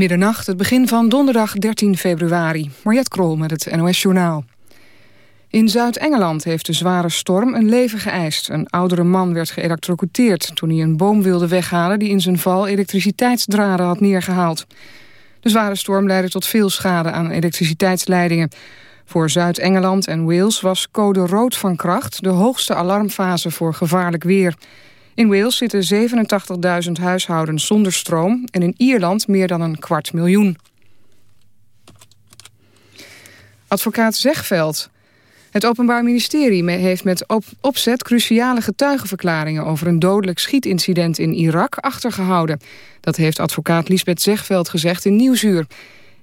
Middernacht, het begin van donderdag 13 februari. Mariette Krol met het NOS Journaal. In Zuid-Engeland heeft de zware storm een leven geëist. Een oudere man werd geëlectrocuteerd toen hij een boom wilde weghalen... die in zijn val elektriciteitsdraden had neergehaald. De zware storm leidde tot veel schade aan elektriciteitsleidingen. Voor Zuid-Engeland en Wales was code rood van kracht... de hoogste alarmfase voor gevaarlijk weer... In Wales zitten 87.000 huishoudens zonder stroom... en in Ierland meer dan een kwart miljoen. Advocaat Zegveld. Het Openbaar Ministerie heeft met opzet cruciale getuigenverklaringen... over een dodelijk schietincident in Irak achtergehouden. Dat heeft advocaat Lisbeth Zegveld gezegd in Nieuwsuur.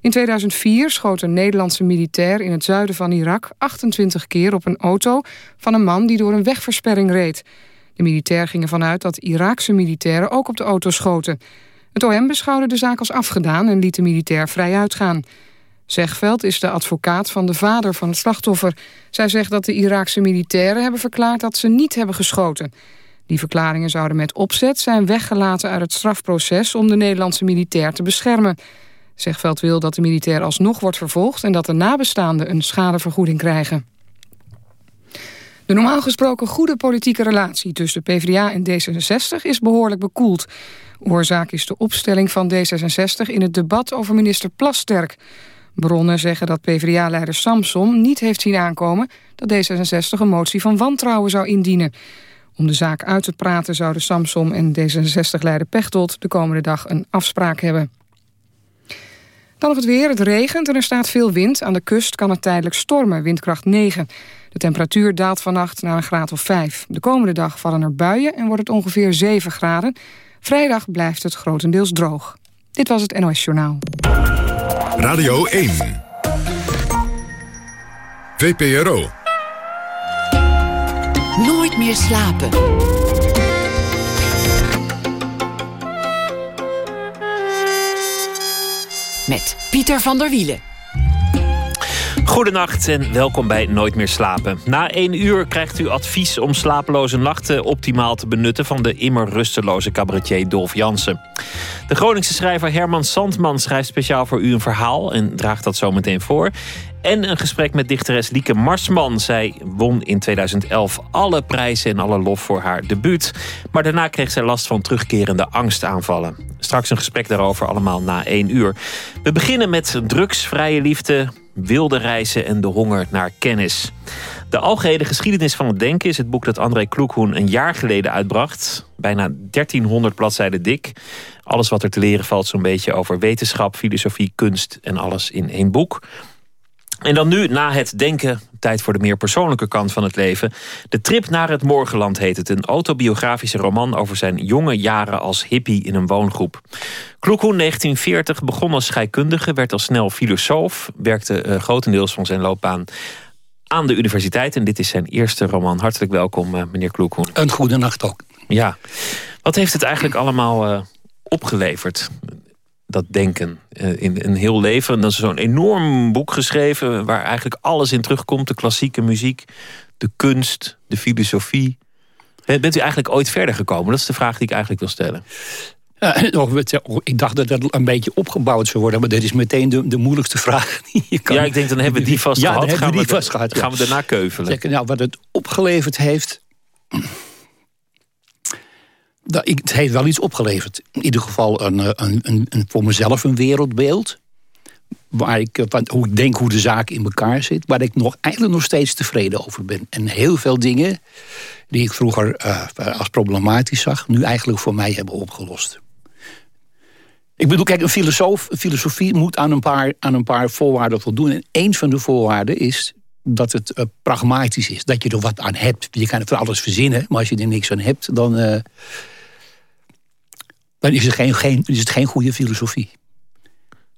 In 2004 schoot een Nederlandse militair in het zuiden van Irak... 28 keer op een auto van een man die door een wegversperring reed... De militair ging ervan uit dat Iraakse militairen ook op de auto schoten. Het OM beschouwde de zaak als afgedaan en liet de militair vrij uitgaan. Zegveld is de advocaat van de vader van het slachtoffer. Zij zegt dat de Iraakse militairen hebben verklaard dat ze niet hebben geschoten. Die verklaringen zouden met opzet zijn weggelaten uit het strafproces... om de Nederlandse militair te beschermen. Zegveld wil dat de militair alsnog wordt vervolgd... en dat de nabestaanden een schadevergoeding krijgen. De normaal gesproken goede politieke relatie tussen PvdA en D66 is behoorlijk bekoeld. Oorzaak is de opstelling van D66 in het debat over minister Plasterk. Bronnen zeggen dat PvdA-leider Samson niet heeft zien aankomen... dat D66 een motie van wantrouwen zou indienen. Om de zaak uit te praten zouden Samson en D66-leider Pechtold... de komende dag een afspraak hebben. Dan nog het weer. Het regent en er staat veel wind. Aan de kust kan het tijdelijk stormen, windkracht 9. De temperatuur daalt vannacht naar een graad of 5. De komende dag vallen er buien en wordt het ongeveer 7 graden. Vrijdag blijft het grotendeels droog. Dit was het NOS Journaal. Radio 1. VPRO. Nooit meer slapen. Met Pieter van der Wielen. Goedenacht en welkom bij Nooit meer slapen. Na één uur krijgt u advies om slapeloze nachten optimaal te benutten... van de immer rusteloze cabaretier Dolf Jansen. De Groningse schrijver Herman Sandman schrijft speciaal voor u een verhaal... en draagt dat zo meteen voor. En een gesprek met dichteres Lieke Marsman. Zij won in 2011 alle prijzen en alle lof voor haar debuut. Maar daarna kreeg zij last van terugkerende angstaanvallen. Straks een gesprek daarover allemaal na één uur. We beginnen met drugsvrije liefde wilde reizen en de honger naar kennis. De algehele geschiedenis van het denken is het boek dat André Kloekhoen een jaar geleden uitbracht. Bijna 1300 bladzijden dik. Alles wat er te leren valt zo'n beetje over wetenschap, filosofie, kunst en alles in één boek. En dan nu, na het denken, tijd voor de meer persoonlijke kant van het leven. De Trip naar het Morgenland heet het. Een autobiografische roman over zijn jonge jaren als hippie in een woongroep. Kloekhoen 1940 begon als scheikundige, werd al snel filosoof. Werkte uh, grotendeels van zijn loopbaan aan de universiteit. En dit is zijn eerste roman. Hartelijk welkom, uh, meneer Kloekhoen. Een goede nacht ook. Ja. Wat heeft het eigenlijk allemaal uh, opgeleverd? Dat denken uh, in een heel leven. En dan is zo'n enorm boek geschreven waar eigenlijk alles in terugkomt. De klassieke muziek, de kunst, de filosofie. Bent u eigenlijk ooit verder gekomen? Dat is de vraag die ik eigenlijk wil stellen. ik dacht dat dat een beetje opgebouwd zou worden. Maar dat is meteen de, de moeilijkste vraag. Die je kan... Ja, ik denk dan hebben we die vast ja, gehad. Dan gaan we die vast gehad. Gaan we daarna keuvelen. Zeg, nou, wat het opgeleverd heeft het heeft wel iets opgeleverd. In ieder geval een, eh, een, een, voor mezelf een wereldbeeld. Waar ik, eh, hoe ik denk hoe de zaak in elkaar zit. Waar ik nog, eigenlijk nog steeds tevreden over ben. En heel veel dingen die ik vroeger uh, als problematisch zag... nu eigenlijk voor mij hebben opgelost. Ik bedoel, kijk, een filosoof, filosofie moet aan een, paar, aan een paar voorwaarden voldoen. En een van de voorwaarden is dat het pragmatisch is. Dat je er wat aan hebt. Je kan van alles verzinnen, maar als je er niks aan hebt... dan, dan is het geen, geen, is het geen goede filosofie.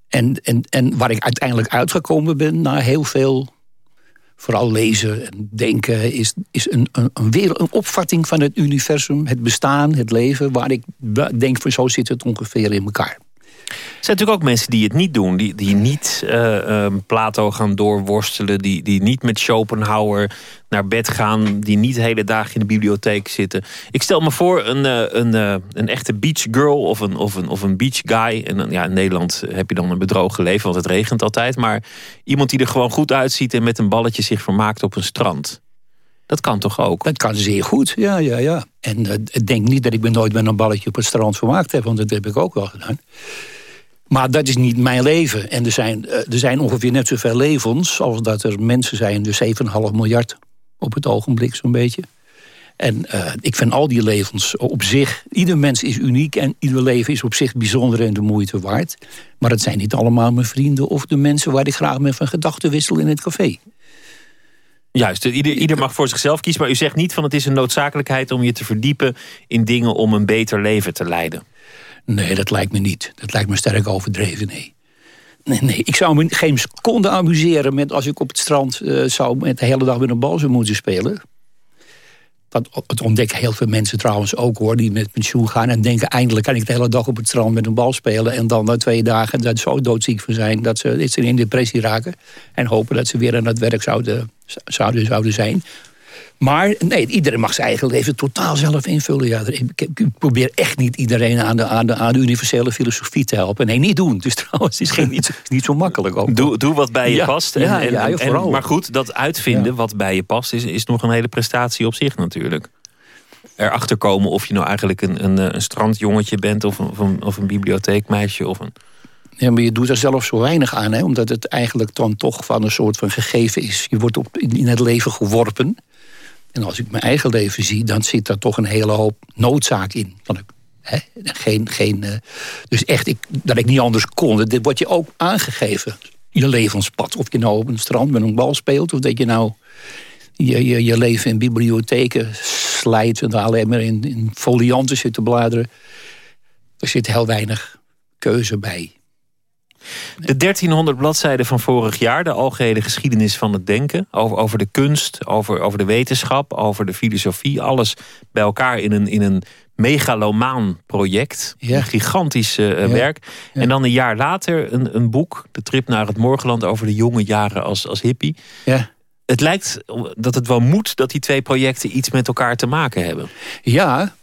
En, en, en waar ik uiteindelijk uitgekomen ben na heel veel, vooral lezen en denken, is, is een, een, een, wereld, een opvatting van het universum, het bestaan, het leven, waar ik denk van zo zit het ongeveer in elkaar. Zijn natuurlijk ook mensen die het niet doen. Die, die niet uh, Plato gaan doorworstelen. Die, die niet met Schopenhauer naar bed gaan. Die niet hele dag in de bibliotheek zitten. Ik stel me voor een, uh, een, uh, een echte beach girl of een, of, een, of een beach guy. En ja, in Nederland heb je dan een bedrogen leven, want het regent altijd. Maar iemand die er gewoon goed uitziet en met een balletje zich vermaakt op een strand. Dat kan toch ook? Dat kan zeer goed, ja, ja, ja. En ik denk niet dat ik me nooit met een balletje op het strand vermaakt heb. Want dat heb ik ook wel gedaan. Maar dat is niet mijn leven. En er zijn, er zijn ongeveer net zoveel levens als dat er mensen zijn. Dus 7,5 miljard op het ogenblik zo'n beetje. En uh, ik vind al die levens op zich... Ieder mens is uniek en ieder leven is op zich bijzonder en de moeite waard. Maar het zijn niet allemaal mijn vrienden of de mensen... waar ik graag met van gedachten wissel in het café. Juist, ieder, ieder mag voor zichzelf kiezen. Maar u zegt niet van het is een noodzakelijkheid om je te verdiepen... in dingen om een beter leven te leiden. Nee, dat lijkt me niet. Dat lijkt me sterk overdreven, nee. Nee, nee, ik zou me geen seconde amuseren met als ik op het strand uh, zou met de hele dag met een bal zou moeten spelen. Dat, het ontdekken heel veel mensen trouwens ook hoor, die met pensioen gaan en denken eindelijk kan ik de hele dag op het strand met een bal spelen. En dan na twee dagen dat zo doodziek van zijn dat ze, dat in depressie raken. En hopen dat ze weer aan het werk zouden, zouden, zouden zijn. Maar nee, iedereen mag zijn eigen leven totaal zelf invullen. Ja, ik, probeer echt niet iedereen aan de, aan, de, aan de universele filosofie te helpen. Nee, niet doen. Dus trouwens, het is geen, niet, niet zo makkelijk ook. Doe, doe wat bij je past. En, ja, ja, en, maar goed, dat uitvinden wat bij je past... Is, is nog een hele prestatie op zich natuurlijk. Erachter komen of je nou eigenlijk een, een, een strandjongetje bent... Of een, of een, of een bibliotheekmeisje of een... Ja, maar je doet er zelf zo weinig aan, hè? omdat het eigenlijk dan toch van een soort van gegeven is. Je wordt op, in het leven geworpen. En als ik mijn eigen leven zie, dan zit daar toch een hele hoop noodzaak in. Dat ik, hè, geen, geen, uh, dus echt ik, dat ik niet anders kon. Dit wordt je ook aangegeven. Je levenspad. Of je nou op een strand met een bal speelt. Of dat je nou je, je, leven in bibliotheken slijt. En alleen maar in, in folianten zit te bladeren. Er zit heel weinig keuze bij. De 1300 bladzijden van vorig jaar, de algehele geschiedenis van het denken. Over, over de kunst, over, over de wetenschap, over de filosofie. Alles bij elkaar in een, in een megalomaan project. Een gigantisch uh, werk. En dan een jaar later een, een boek, De Trip naar het Morgenland... over de jonge jaren als, als hippie. Ja. Het lijkt dat het wel moet dat die twee projecten iets met elkaar te maken hebben. Ja,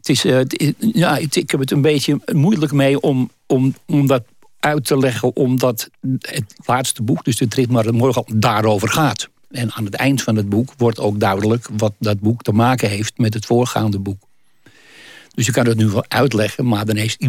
het is, ja, ik heb het een beetje moeilijk mee om, om, om dat uit te leggen... omdat het laatste boek, dus de trip naar morgen, daarover gaat. En aan het eind van het boek wordt ook duidelijk... wat dat boek te maken heeft met het voorgaande boek. Dus je kan het nu wel uitleggen, maar dan heeft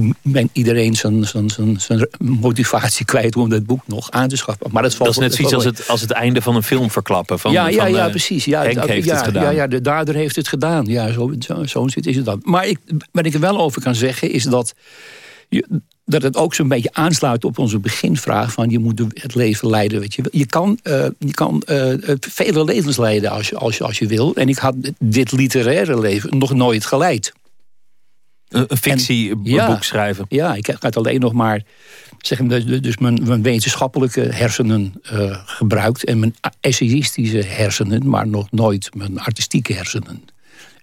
iedereen zijn, zijn, zijn, zijn motivatie kwijt om dat boek nog aan te schaffen. Maar dat, valt, dat is net zoiets als het, als het einde van een film verklappen. Van, ja, ja, van, ja, precies. Ja, Henk heeft ja, het gedaan. Ja, ja, de dader heeft het gedaan. Ja, zo, zo, zo is het dan. Maar ik, wat ik er wel over kan zeggen is dat dat het ook zo'n beetje aansluit op onze beginvraag... van je moet het leven leiden. Weet je. je kan, uh, je kan uh, vele levens leiden als je, als, je, als je wil. En ik had dit literaire leven nog nooit geleid. Een, fictieboek schrijven? Ja, ik had alleen nog maar zeg, dus mijn, mijn wetenschappelijke hersenen uh, gebruikt... en mijn essayistische hersenen, maar nog nooit mijn artistieke hersenen.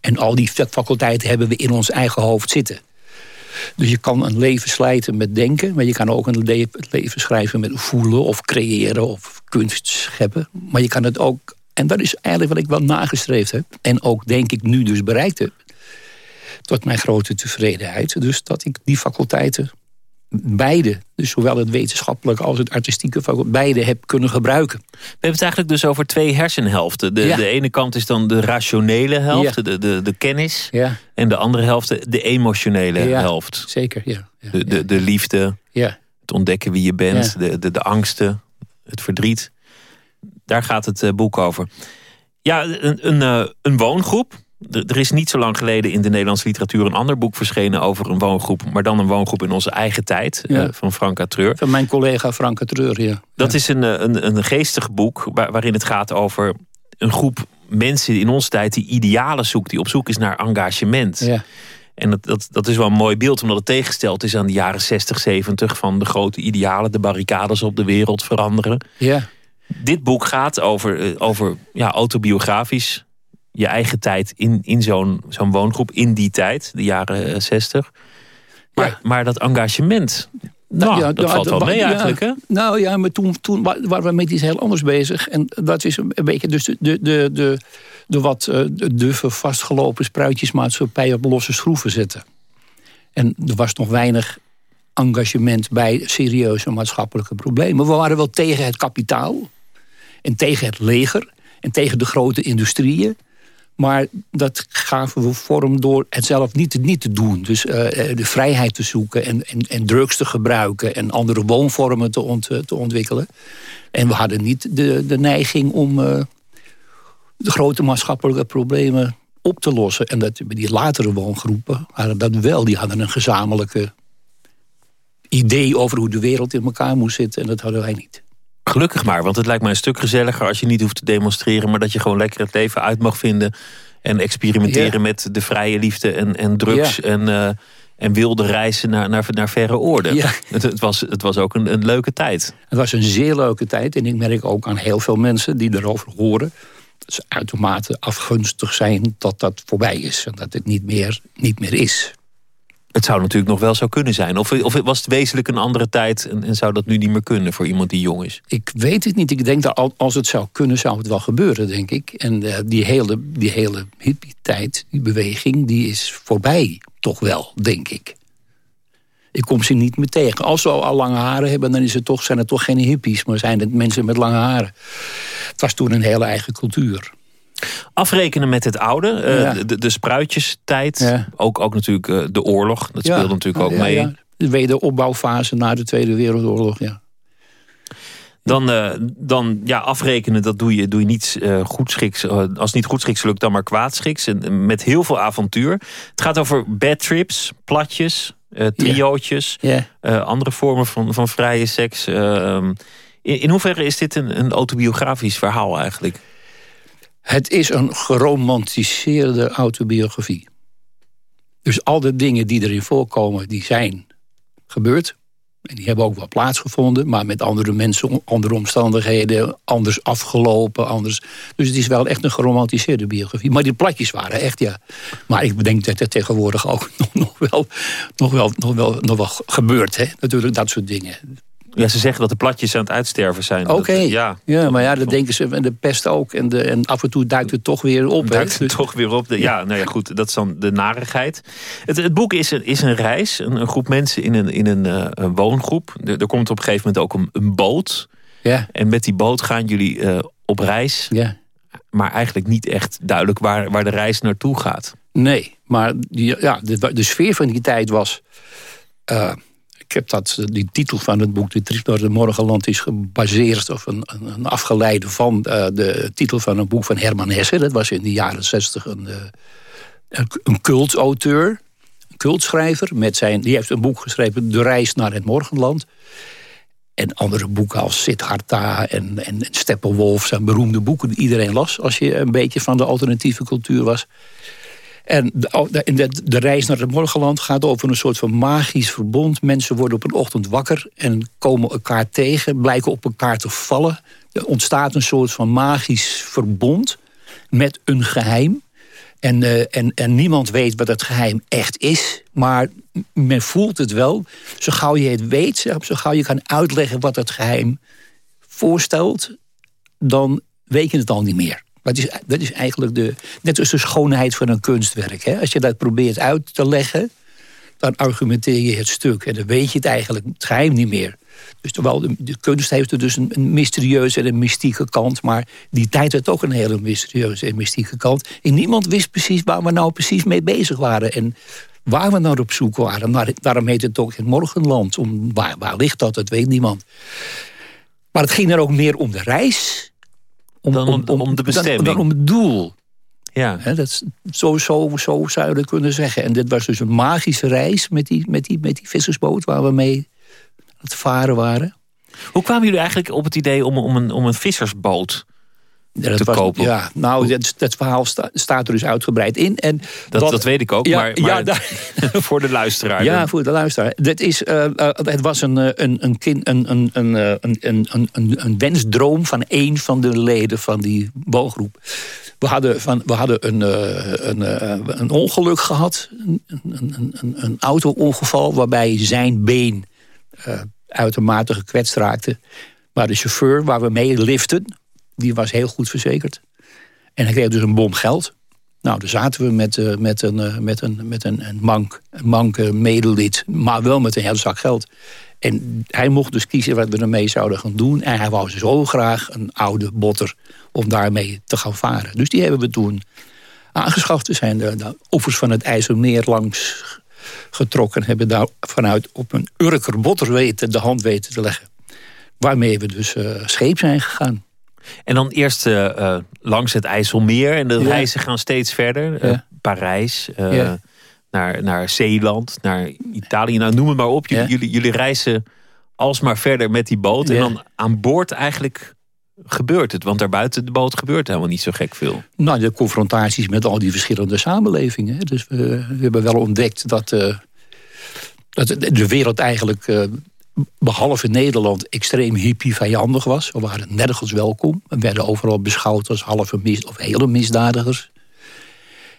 En al die faculteiten hebben we in ons eigen hoofd zitten. Dus je kan een leven slijten met denken... maar je kan ook een leven schrijven met voelen of creëren of kunst scheppen. Maar je kan het ook... En dat is eigenlijk wat ik wel nagestreefd heb. En ook denk ik nu dus bereikt heb. Tot mijn grote tevredenheid. Dus dat ik die faculteiten beide, dus zowel het wetenschappelijke als het artistieke beide heb kunnen gebruiken. We hebben het eigenlijk dus over twee hersenhelften. De, de ene kant is dan de rationele helft, de, de, de kennis. Ja. En de andere helft, de emotionele helft. Zeker, ja. de, de, de liefde, ja. het ontdekken wie je bent, de, de, de angsten, het verdriet. Daar gaat het eh, boek over. Ja, een, een, eh, een woongroep er is niet zo lang geleden in de Nederlandse literatuur een ander boek verschenen over een woongroep, maar dan een woongroep in onze eigen tijd, eh, van Franka Treur. Van mijn collega Franka Treur, ja. Dat is een, een, een geestig boek waarin het gaat over een groep mensen in onze tijd die idealen zoekt, die op zoek is naar engagement. Ja. En dat, dat, dat is wel een mooi beeld, omdat het tegengesteld is aan de jaren 60, 70 van de grote idealen, de barricades op de wereld veranderen. Ja. Dit boek gaat over, eh, over ja, autobiografisch je eigen tijd in, in zo'n zo'n woongroep in die tijd, de jaren 60. Maar, maar dat engagement, nou, ja, dat valt wel mee eigenlijk, hè? Nou ja, maar toen, toen waren we met iets heel anders bezig. En dat is een, beetje dus de, de, de, de, wat uh, duffe, vastgelopen spruitjesmaatschappij op losse schroeven zetten. En er was nog weinig engagement bij serieuze maatschappelijke problemen. We waren wel tegen het kapitaal en tegen het leger en tegen de grote industrieën. Maar dat gaven we vorm door het zelf niet, niet te doen. Dus uh, de vrijheid te zoeken en, en, en, drugs te gebruiken... en andere woonvormen te, ont, te ontwikkelen. En we hadden niet de, de neiging om de grote maatschappelijke problemen op te lossen. En dat, die latere woongroepen hadden dat wel. Die hadden een gezamenlijke idee over hoe de wereld in elkaar moest zitten. En dat hadden wij niet. Gelukkig maar, want het lijkt mij een stuk gezelliger als je niet hoeft te demonstreren, maar dat je gewoon lekker het leven uit mag vinden en experimenteren met de vrije liefde en, en drugs en, uh, en wilde reizen naar, naar, naar verre oorden. Ja. Het, het, was, het was ook een, een leuke tijd. Het was een zeer leuke tijd en ik merk ook aan heel veel mensen die erover horen dat ze uitermate afgunstig zijn dat dat voorbij is en dat het niet meer, niet meer is. Het zou natuurlijk nog wel zo kunnen zijn. Of, of was het wezenlijk een andere tijd en, en, zou dat nu niet meer kunnen voor iemand die jong is? Ik weet het niet. Ik denk dat als het zou kunnen, zou het wel gebeuren, denk ik. En uh, die hele, die hele hippie-tijd, die beweging, die is voorbij. Toch wel, denk ik. Ik kom ze niet meer tegen. Als ze al lange haren hebben, dan is het toch, zijn het toch geen hippies... maar zijn het mensen met lange haren. Het was toen een hele eigen cultuur. Afrekenen met het oude, uh, de, de, spruitjestijd. Ook, ook natuurlijk uh, de oorlog, dat speelde natuurlijk ook mee. De wederopbouwfase na de Tweede Wereldoorlog, ja. Dan, uh, dan ja, afrekenen, dat doe je, doe je niet uh, goedschiks. Uh, als het niet goedschiks lukt, dan maar kwaadschiks. En, met heel veel avontuur. Het gaat over bad trips, platjes, triootjes. andere vormen van, van vrije seks. Ehm, in, in hoeverre is dit een, een autobiografisch verhaal eigenlijk? Het is een geromantiseerde autobiografie. Dus al de dingen die erin voorkomen, die zijn gebeurd. En die hebben ook wel plaatsgevonden, maar met andere mensen, andere omstandigheden, anders afgelopen, anders. Dus het is wel echt een geromantiseerde biografie. Maar die platjes waren echt, ja. Maar ik denk dat het tegenwoordig ook nog, nog, wel, nog, wel, nog, wel, nog wel gebeurt, hè. Natuurlijk, dat soort dingen. Ja, ze zeggen dat de platjes aan het uitsterven zijn. Oké, ja. ja, maar ja, dat denken ze. En de pest ook. En, de, en af en toe duikt het toch weer op. Duikt het dus- toch weer op. De, ja, nou ja, goed. Dat is dan de narigheid. Het, het boek is een, is een reis. Een, een groep mensen in een, in een, uh, een woongroep. Er, er, komt op een gegeven moment ook een, een boot. Ja. En met die boot gaan jullie uh, op reis. Ja. Maar eigenlijk niet echt duidelijk waar, waar de reis naartoe gaat. Nee, maar die, ja, de, de sfeer van die tijd was... Uh, ik heb dat, die titel van het boek, De Trip door het Morgenland, is gebaseerd of een, een afgeleide van uh, de titel van een boek van Herman Hesse. Dat was in de jaren zestig een, uh, een cultauteur, een cultschrijver. Met zijn, die heeft een boek geschreven, De Reis naar het Morgenland. En andere boeken als Siddhartha en, en Steppenwolf zijn beroemde boeken die iedereen las als je een beetje van de alternatieve cultuur was. En de, de, de, reis naar het morgenland gaat over een soort van magisch verbond. Mensen worden op een ochtend wakker en komen elkaar tegen, blijken op elkaar te vallen. Er ontstaat een soort van magisch verbond met een geheim. En, uh, en, en niemand weet wat dat geheim echt is. Maar men voelt het wel. Zo gauw je het weet, zo gauw je kan uitleggen wat dat geheim voorstelt... dan weet je het al niet meer. Dat is, dat is eigenlijk de, net als de schoonheid van een kunstwerk. Hè? Als je dat probeert uit te leggen, dan argumenteer je het stuk. En dan weet je het eigenlijk, het geheim niet meer. Dus terwijl de, de kunst heeft er dus een, een, mysterieuze en een mystieke kant. Maar die tijd had ook een hele mysterieuze en mystieke kant. En niemand wist precies waar we nou precies mee bezig waren. En waar we nou op zoek waren. daarom heet het ook het morgenland. Om, waar, waar ligt dat? Dat weet niemand. Maar het ging er ook meer om de reis om, dan om, om, de bestemming. Dan, om het doel. Ja. He, dat, zo, zo, zo zou je dat kunnen zeggen. En dit was dus een magische reis met die, met die, met die vissersboot... waar we mee aan het varen waren. Hoe kwamen jullie eigenlijk op het idee om, om, een, om een vissersboot te was, kopen. Ja, nou, dat, dat verhaal staat er dus uitgebreid in. En dat, dat, weet ik ook, maar, maar ja, voor de luisteraar. Ja, voor de luisteraar. Dat is, uh, het was een, een, een, kind, een, een, een, een, een, een, een wensdroom van een van de leden van die bouwgroep. We hadden, van, we hadden een, een, een ongeluk gehad, een, een, een, een auto-ongeval... waarbij zijn been uh, uitermate gekwetst raakte. Maar de chauffeur waar we mee liften die was heel goed verzekerd. En hij kreeg dus een bom geld. Nou, daar zaten we met, uh, met, een, met, een, met een, mank, een mank medelid, maar wel met een hele zak geld. En hij mocht dus kiezen wat we ermee zouden gaan doen. En hij wou zo graag een oude botter om daarmee te gaan varen. Dus die hebben we toen aangeschaft. We zijn de, oevers van het IJsselmeer langs getrokken. Hebben daar vanuit op een Urker botter weten, de hand weten te leggen. Waarmee we dus uh, scheep zijn gegaan. En dan eerst uh, langs het IJsselmeer. En de reizen gaan steeds verder. Uh, Parijs, naar, naar Zeeland, naar Italië. Nou, noem het maar op. Jullie, jullie, reizen alsmaar verder met die boot. En dan aan boord eigenlijk gebeurt het. Want daarbuiten de boot gebeurt helemaal niet zo gek veel. Nou, de confrontaties met al die verschillende samenlevingen. Dus we, we hebben wel ontdekt dat, dat de wereld eigenlijk behalve Nederland extreem hippie vijandig was. We waren nergens welkom. We werden overal beschouwd als halve of hele misdadigers.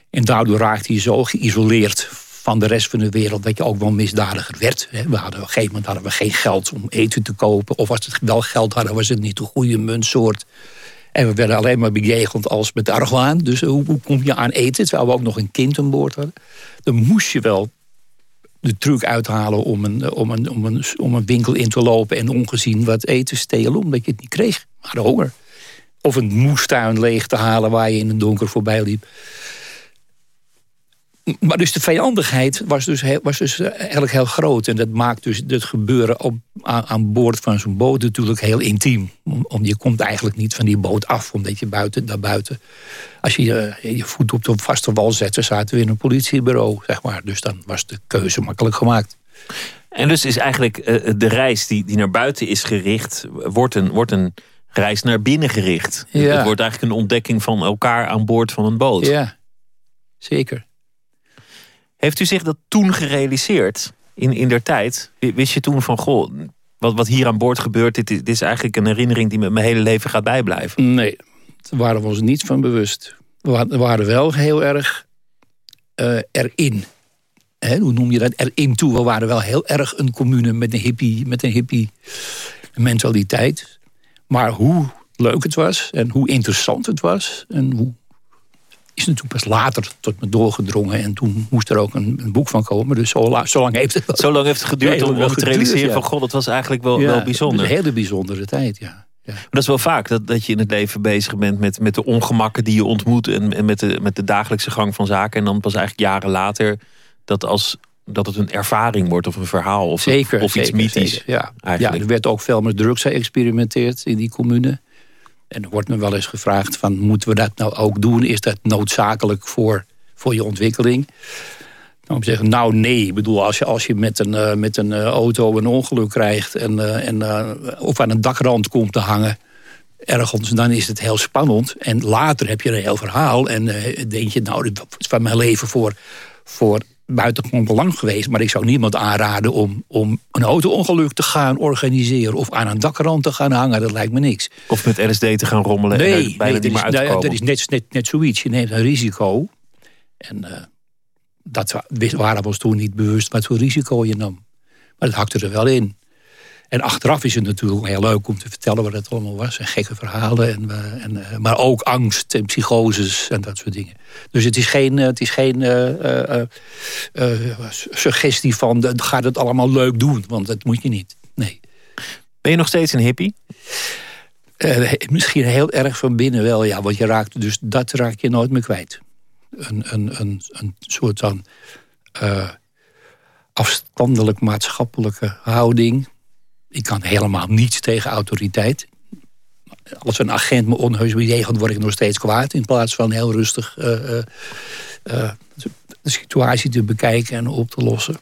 En daardoor raakte je zo geïsoleerd van de rest van de wereld... dat je ook wel misdadiger werd. We hadden, op een gegeven moment hadden we geen geld om eten te kopen. Of als het wel geld hadden, was het niet de goede muntsoort. En we werden alleen maar bejegend als met argwaan. Dus hoe, hoe kom je aan eten, terwijl we ook nog een kind aan boord hadden? Dan moest je wel de truc uithalen om een, om, een, om, een, om een winkel in te lopen... en ongezien wat eten stelen, omdat je het niet kreeg. Maar de honger. Of een moestuin leeg te halen waar je in het donker voorbij liep. Maar dus de vijandigheid was dus, heel, was dus eh, eigenlijk heel groot. En dat maakt dus het gebeuren op, aan, boord van zo'n boot natuurlijk heel intiem. Om, je komt eigenlijk niet van die boot af, omdat je buiten, daar buiten... Als je je, je voet op de vaste wal zet, dan zaten we in een politiebureau, zeg maar. Dus dan was de keuze makkelijk gemaakt. En dus is eigenlijk uh, de reis die, die naar buiten is gericht... wordt een, wordt een reis naar binnen gericht. Ja. Het wordt eigenlijk een ontdekking van elkaar aan boord van een boot. Ja, zeker. Heeft u zich dat toen gerealiseerd in, in der tijd? Wist je toen van, goh, wat, wat hier aan boord gebeurt... Dit is, eigenlijk een herinnering die me mijn hele leven gaat bijblijven? Nee, daar waren we ons niet van bewust. We waren wel heel erg uh, erin. hoe noem je dat? Erin toe. We waren wel heel erg een commune met een hippie, met een hippie mentaliteit. Maar hoe leuk het was en hoe interessant het was... en hoe is natuurlijk pas later tot me doorgedrongen. En toen moest er ook een, een boek van komen. Dus zo, lang heeft het... Zo lang heeft het geduurd om, om te realiseren van... God, het was eigenlijk wel, wel bijzonder. een hele bijzondere tijd, ja. Ja. Maar dat is wel vaak, dat, dat je in het leven bezig bent met, met de ongemakken die je ontmoet... En, en met, de, met de dagelijkse gang van zaken. En dan pas eigenlijk jaren later dat, als, dat het een ervaring wordt of een verhaal of, zeker, of iets mythisch. ja. ja, er werd ook veel met drugs geëxperimenteerd in die commune. En er wordt me wel eens gevraagd van moeten we dat nou ook doen? Is dat noodzakelijk voor, voor je ontwikkeling? Nou, zeggen, nou nee. Ik bedoel, als je, als je met een, uh, met een uh, auto een ongeluk krijgt... En, uh, en, of aan een dakrand komt te hangen ergens, dan is het heel spannend. En later heb je een heel verhaal en denk je... nou, dit is van mijn leven voor, voor buitengewoon belang geweest. Maar ik zou niemand aanraden om, om een auto-ongeluk te gaan organiseren... of aan een dakrand te gaan hangen, dat lijkt me niks. Of met LSD te gaan rommelen nee, en bijna nee, niet meer uit Dat is net, net, net zoiets. Je neemt een risico. En uh, dat waren we ons toen niet bewust wat voor risico je nam. Maar dat hakte er wel in. En achteraf is het natuurlijk heel leuk om te vertellen wat het allemaal was. En gekke verhalen. En, uh, en, uh, maar ook angst en psychoses en dat soort dingen. Dus het is geen, uh, het is geen suggestie van ga het allemaal leuk doen. Want dat moet je niet. Nee. Ben je nog steeds een hippie? misschien heel erg van binnen wel, ja. Want je raakt, dus dat raak je nooit meer kwijt. Een, een, een, een soort van afstandelijk maatschappelijke houding ik kan helemaal niets tegen autoriteit. Als een agent me onheus bejegent, word ik nog steeds kwaad... in plaats van heel rustig uh, uh, de situatie te bekijken en op te lossen.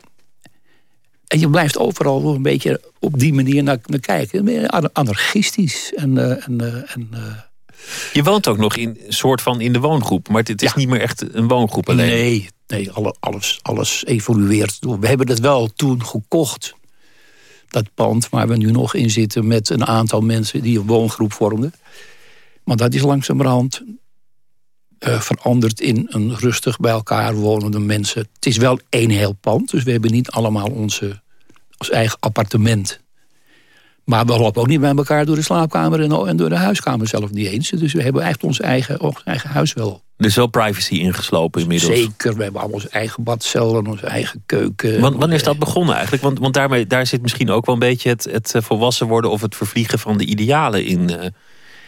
En je blijft overal een beetje op die manier naar, naar kijken. Anarchistisch. En, en, en Je woont ook nog in soort van in de woongroep. Maar het is niet meer echt een woongroep alleen. Nee, nee alles, alles evolueert. We hebben het wel toen gekocht. Dat pand waar we nu nog in zitten... met een aantal mensen die een woongroep vormden. Maar dat is langzamerhand uh, veranderd in een rustig bij elkaar wonende mensen. Het is wel één heel pand, dus we hebben niet allemaal onze, ons eigen appartement. Maar we lopen ook niet bij elkaar door de slaapkamer en, door de huiskamer zelf niet eens. Dus we hebben echt ons eigen, ons eigen huis wel. Er is wel privacy ingeslopen inmiddels. Zeker, we hebben allemaal onze eigen badcel en onze eigen keuken. wanneer is dat begonnen eigenlijk? Want, want daarmee, daar zit misschien ook wel een beetje het, het eh, volwassen worden... of het vervliegen van de idealen in, uh,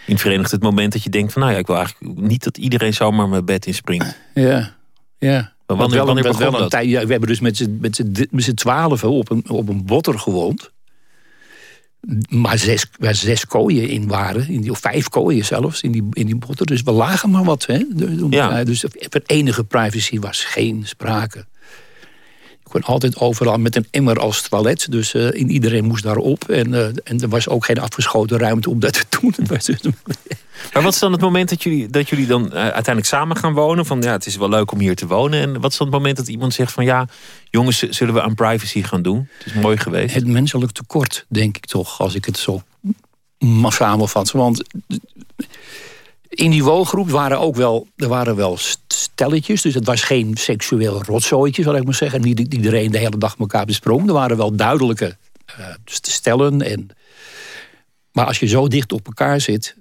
in Verenigd. Het moment dat je denkt van... nou ja, ik wil eigenlijk niet dat iedereen zomaar mijn bed inspringt. Ja, ja. Maar wanneer, wanneer begon dat? Tijd, ja, we hebben dus met z'n twaalf op een, op een botter gewoond maar zes, waar zes kooien in waren, in die, of vijf kooien zelfs, in die, in die botten. Dus we lagen maar wat. Hè? Ja. Dus van enige privacy was geen sprake. Kon altijd overal met een emmer als toilet. Dus uh, iedereen moest daarop. En, uh, en er was ook geen afgeschoten ruimte om dat te doen. Maar wat is dan het moment dat jullie, dat jullie dan uh, uiteindelijk samen gaan wonen? Van ja, het is wel leuk om hier te wonen. En wat is dan het moment dat iemand zegt van ja, jongens, zullen we aan privacy gaan doen? Het is mooi geweest. Het menselijk tekort, denk ik toch, als ik het zo samenvat. Want in die woongroep waren ook wel, er waren wel stelletjes. Dus het was geen seksueel rotzooitje, zal ik maar zeggen. Niet iedereen de hele dag elkaar besprong. Er waren wel duidelijke uh, stellen. En, maar als je zo dicht op elkaar zit...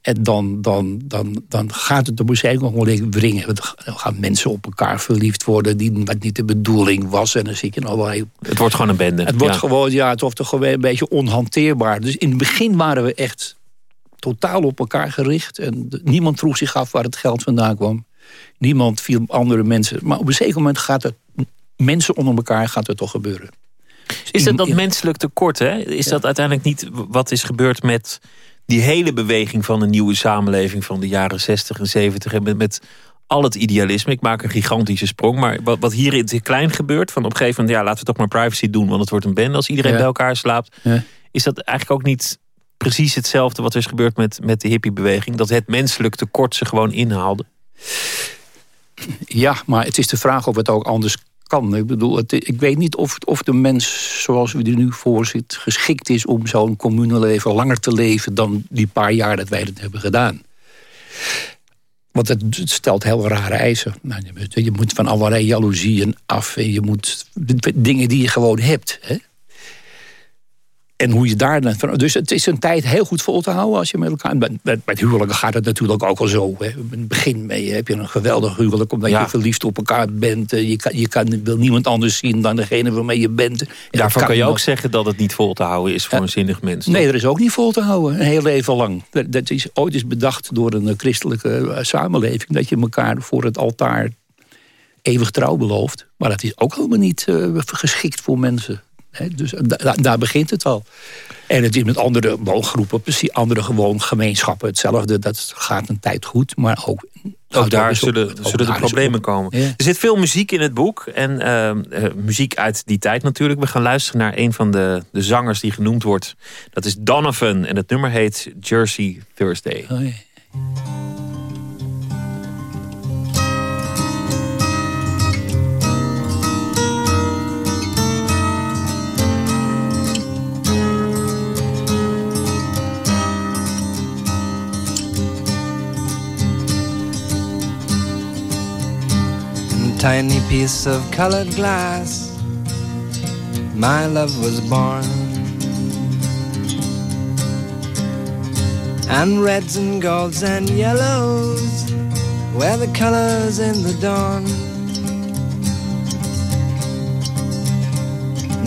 En dan, dan, dan, dan gaat het de museum nog wel wringen. Dan gaan mensen op elkaar verliefd worden... die wat niet de bedoeling was. En dan zit je allerlei... Het wordt gewoon een bende. Het wordt gewoon, ja, het wordt toch gewoon een beetje onhanteerbaar. Dus in het begin waren we echt totaal op elkaar gericht. En niemand vroeg zich af waar het geld vandaan kwam. Niemand viel andere mensen. Maar op een zeker moment gaat het... Mensen onder elkaar gaat het toch gebeuren. Is dat dat menselijk tekort, hè? Is dat uiteindelijk niet wat is gebeurd met die hele beweging van een nieuwe samenleving van de jaren 60 en 70 en met, met al het idealisme. Ik maak een gigantische sprong. Maar wat, wat hier in het klein gebeurt, van op een gegeven moment, ja, laten we toch maar privacy doen, want het wordt een band als iedereen bij elkaar slaapt. Ja. Is dat eigenlijk ook niet precies hetzelfde wat er is gebeurd met, met de hippiebeweging? Dat het menselijk tekort ze gewoon inhaalde? Ja, maar het is de vraag of het ook anders kan. Ik bedoel, het, ik weet niet of, of de mens zoals we er nu voor zit... geschikt is om zo'n communeleven langer te leven... dan die paar jaar dat wij dat hebben gedaan. Want het, stelt heel rare eisen. Nou, je moet van allerlei jaloezieën af. En je moet dingen die je gewoon hebt. Hè? En hoe je daar dan... Dus het is een tijd heel goed vol te houden als je met elkaar... Met, met, huwelijken gaat het natuurlijk ook al zo. Hè. In het begin mee heb je een geweldig huwelijk... omdat je verliefd op elkaar bent. Je, kan, je kan, wil niemand anders zien dan degene waarmee je bent. En Daarvan kan je ook zeggen dat het niet vol te houden is voor een zinnig mens. Nee, dat is ook niet vol te houden. Een heel leven lang. Dat is ooit eens bedacht door een christelijke eh, samenleving... dat je elkaar voor het altaar eeuwig trouw belooft. Maar dat is ook helemaal niet uh, geschikt voor mensen dus daar begint het al. En het is met andere woongroepen, precies andere gewoon gemeenschappen hetzelfde. Dat gaat een tijd goed, maar ook... Ook daar zullen, zullen de problemen komen. Er zit veel muziek in het boek. En uh, muziek uit die tijd natuurlijk. We gaan luisteren naar een van de, de zangers die genoemd wordt. Dat is Donovan. En het nummer heet Jersey Thursday. Oh, tiny piece of colored glass, my love was born. And reds and golds and yellows were the colors in the dawn.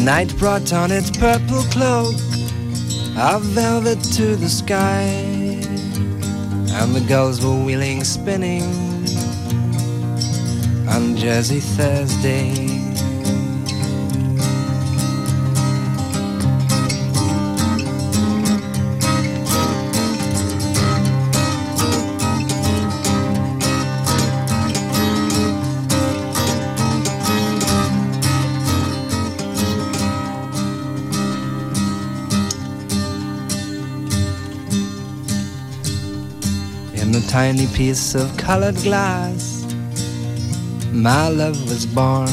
Night brought on its purple cloak of velvet to the sky, and the gulls were wheeling, spinning on Jazzy Thursday. In a tiny piece of colored glass my love was born.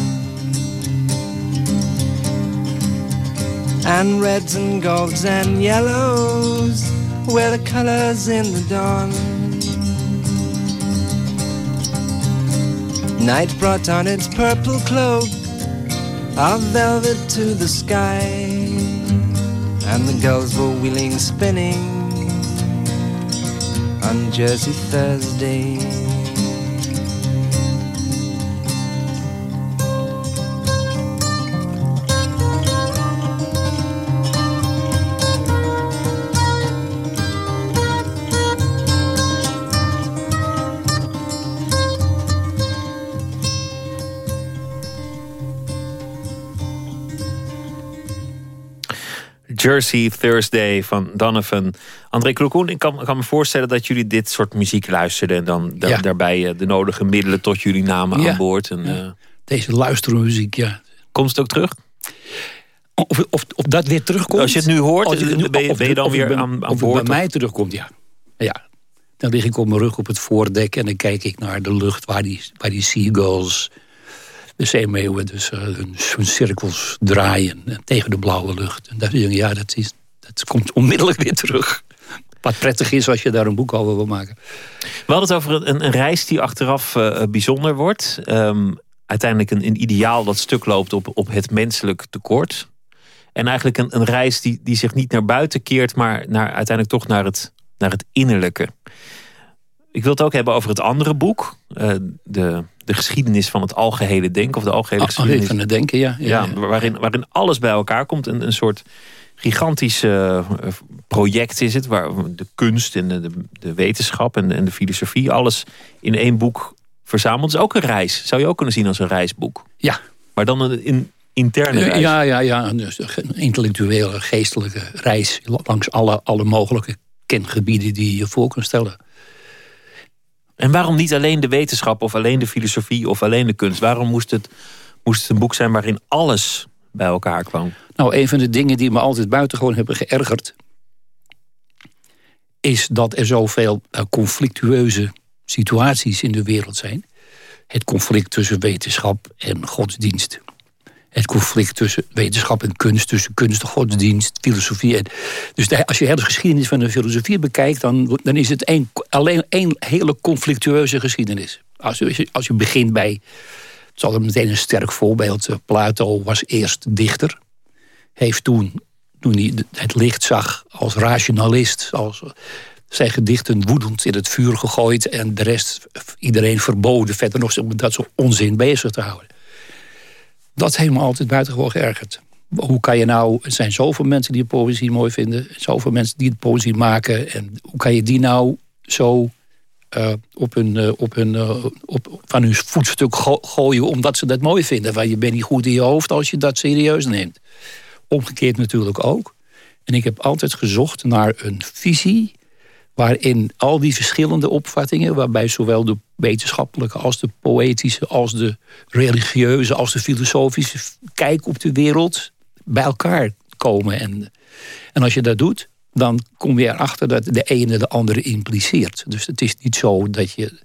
And reds and golds and yellows were the colors in the dawn. Night brought on its purple cloak of velvet to the sky, and the gulls were wheeling, spinning on Jersey Thursday. Jersey Thursday van Donovan. André Klokoen, ik kan, kan, me voorstellen dat jullie dit soort muziek luisterden... en dan daarbij eh, de nodige middelen tot jullie namen aan boord. En, ja. uh, Deze luistermuziek, ja. Komt het ook terug? Of, of, of dat weer terugkomt? Als je het nu hoort, je, ben, je, ben, je, dan weer aan, aan boord? Of bij mij terugkomt, ja. ja. Dan lig ik op mijn rug op het voordek... en dan kijk ik naar de lucht waar die, waar die seagulls de zeemeeuwen dus uh, hun, cirkels draaien tegen de blauwe lucht. En dat, ja, dat, is, dat komt onmiddellijk weer terug. Wat prettig is als je daar een boek over wil maken. We hadden het over een, een reis die achteraf uh, bijzonder wordt. Um, uiteindelijk een, ideaal dat stuk loopt op, op het menselijk tekort. En eigenlijk een, een reis die, die zich niet naar buiten keert... maar naar, uiteindelijk toch naar het, naar het innerlijke. Ik wil het ook hebben over het andere boek. Uh, de de geschiedenis van het algehele denken. Of de algehele geschiedenis. van het denken, ja. ja, ja, waarin, waarin alles bij elkaar komt. Een, een soort gigantisch uh, project is het. Waar de kunst en de, de wetenschap en, en de filosofie. Alles in één boek verzameld. is ook een reis. Zou je ook kunnen zien als een reisboek. Ja. Maar dan een in, interne reis. Ja, ja, ja. Een intellectuele, geestelijke reis. Langs alle, alle mogelijke kengebieden die je voor kunt stellen. En waarom niet alleen de wetenschap of alleen de filosofie of alleen de kunst? Waarom moest het, moest het een boek zijn waarin alles bij elkaar kwam? Nou, een van de dingen die me altijd buitengewoon hebben geërgerd... is dat er zoveel uh, conflictueuze situaties in de wereld zijn. Het conflict tussen wetenschap en godsdienst het conflict tussen wetenschap en kunst, tussen kunst en godsdienst, filosofie. En, dus als je de geschiedenis van de filosofie bekijkt, dan, dan is het een, alleen één hele conflictueuze geschiedenis. Als je, als je begint bij, het is altijd meteen een sterk voorbeeld, eh, Plato was eerst dichter, heeft toen, toen hij het licht zag als rationalist, als zijn gedichten woedend in het vuur gegooid en de rest iedereen verboden verder nog dat soort onzin bezig te houden. Dat heeft me altijd buitengewoon geërgerd. Hoe kan je nou, er zijn zoveel mensen die de poëzie mooi vinden, zoveel mensen die de poëzie maken. En hoe kan je die nou zo uh, op hun, uh, op hun, uh, op, van hun voetstuk gooien omdat ze dat mooi vinden. Want je bent niet goed in je hoofd als je dat serieus neemt. Omgekeerd natuurlijk ook. En ik heb altijd gezocht naar een visie waarin al die verschillende opvattingen... waarbij zowel de wetenschappelijke als de poëtische... als de religieuze als de filosofische kijk op de wereld... bij elkaar komen. En, en als je dat doet, dan kom je erachter dat de ene de andere impliceert. Dus het is niet zo dat je,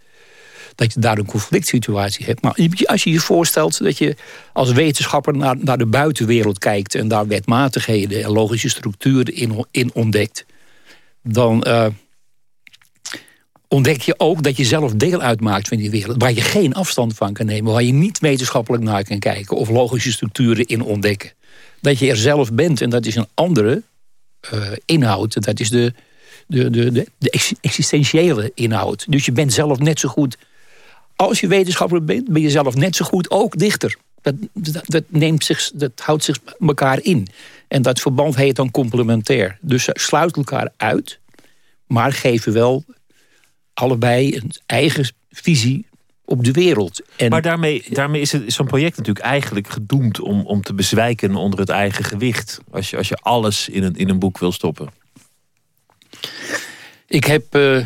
dat je daar een conflict situatie hebt. Maar als je je voorstelt dat je als wetenschapper naar, naar de buitenwereld kijkt... en daar wetmatigheden en logische structuren in, in ontdekt... dan... Uh, ontdek je ook dat je zelf deel uitmaakt van die wereld. Waar je geen afstand van kan nemen. Waar je niet wetenschappelijk naar kan kijken. Of logische structuren in ontdekken. Dat je er zelf bent. En dat is een andere uh, inhoud. Dat is de, de, de, de, existentiële inhoud. Dus je bent zelf net zo goed... Als je wetenschapper bent, ben je zelf net zo goed ook dichter. Dat, dat, neemt zich, dat houdt zich elkaar in. En dat verband heet dan complementair. Dus ze sluiten elkaar uit, maar geven wel allebei een eigen visie op de wereld. En maar daarmee, daarmee is, zo'n project natuurlijk eigenlijk gedoemd om, om te bezwijken onder het eigen gewicht. Als je, als je alles in een, in een boek wil stoppen. Ik heb uh,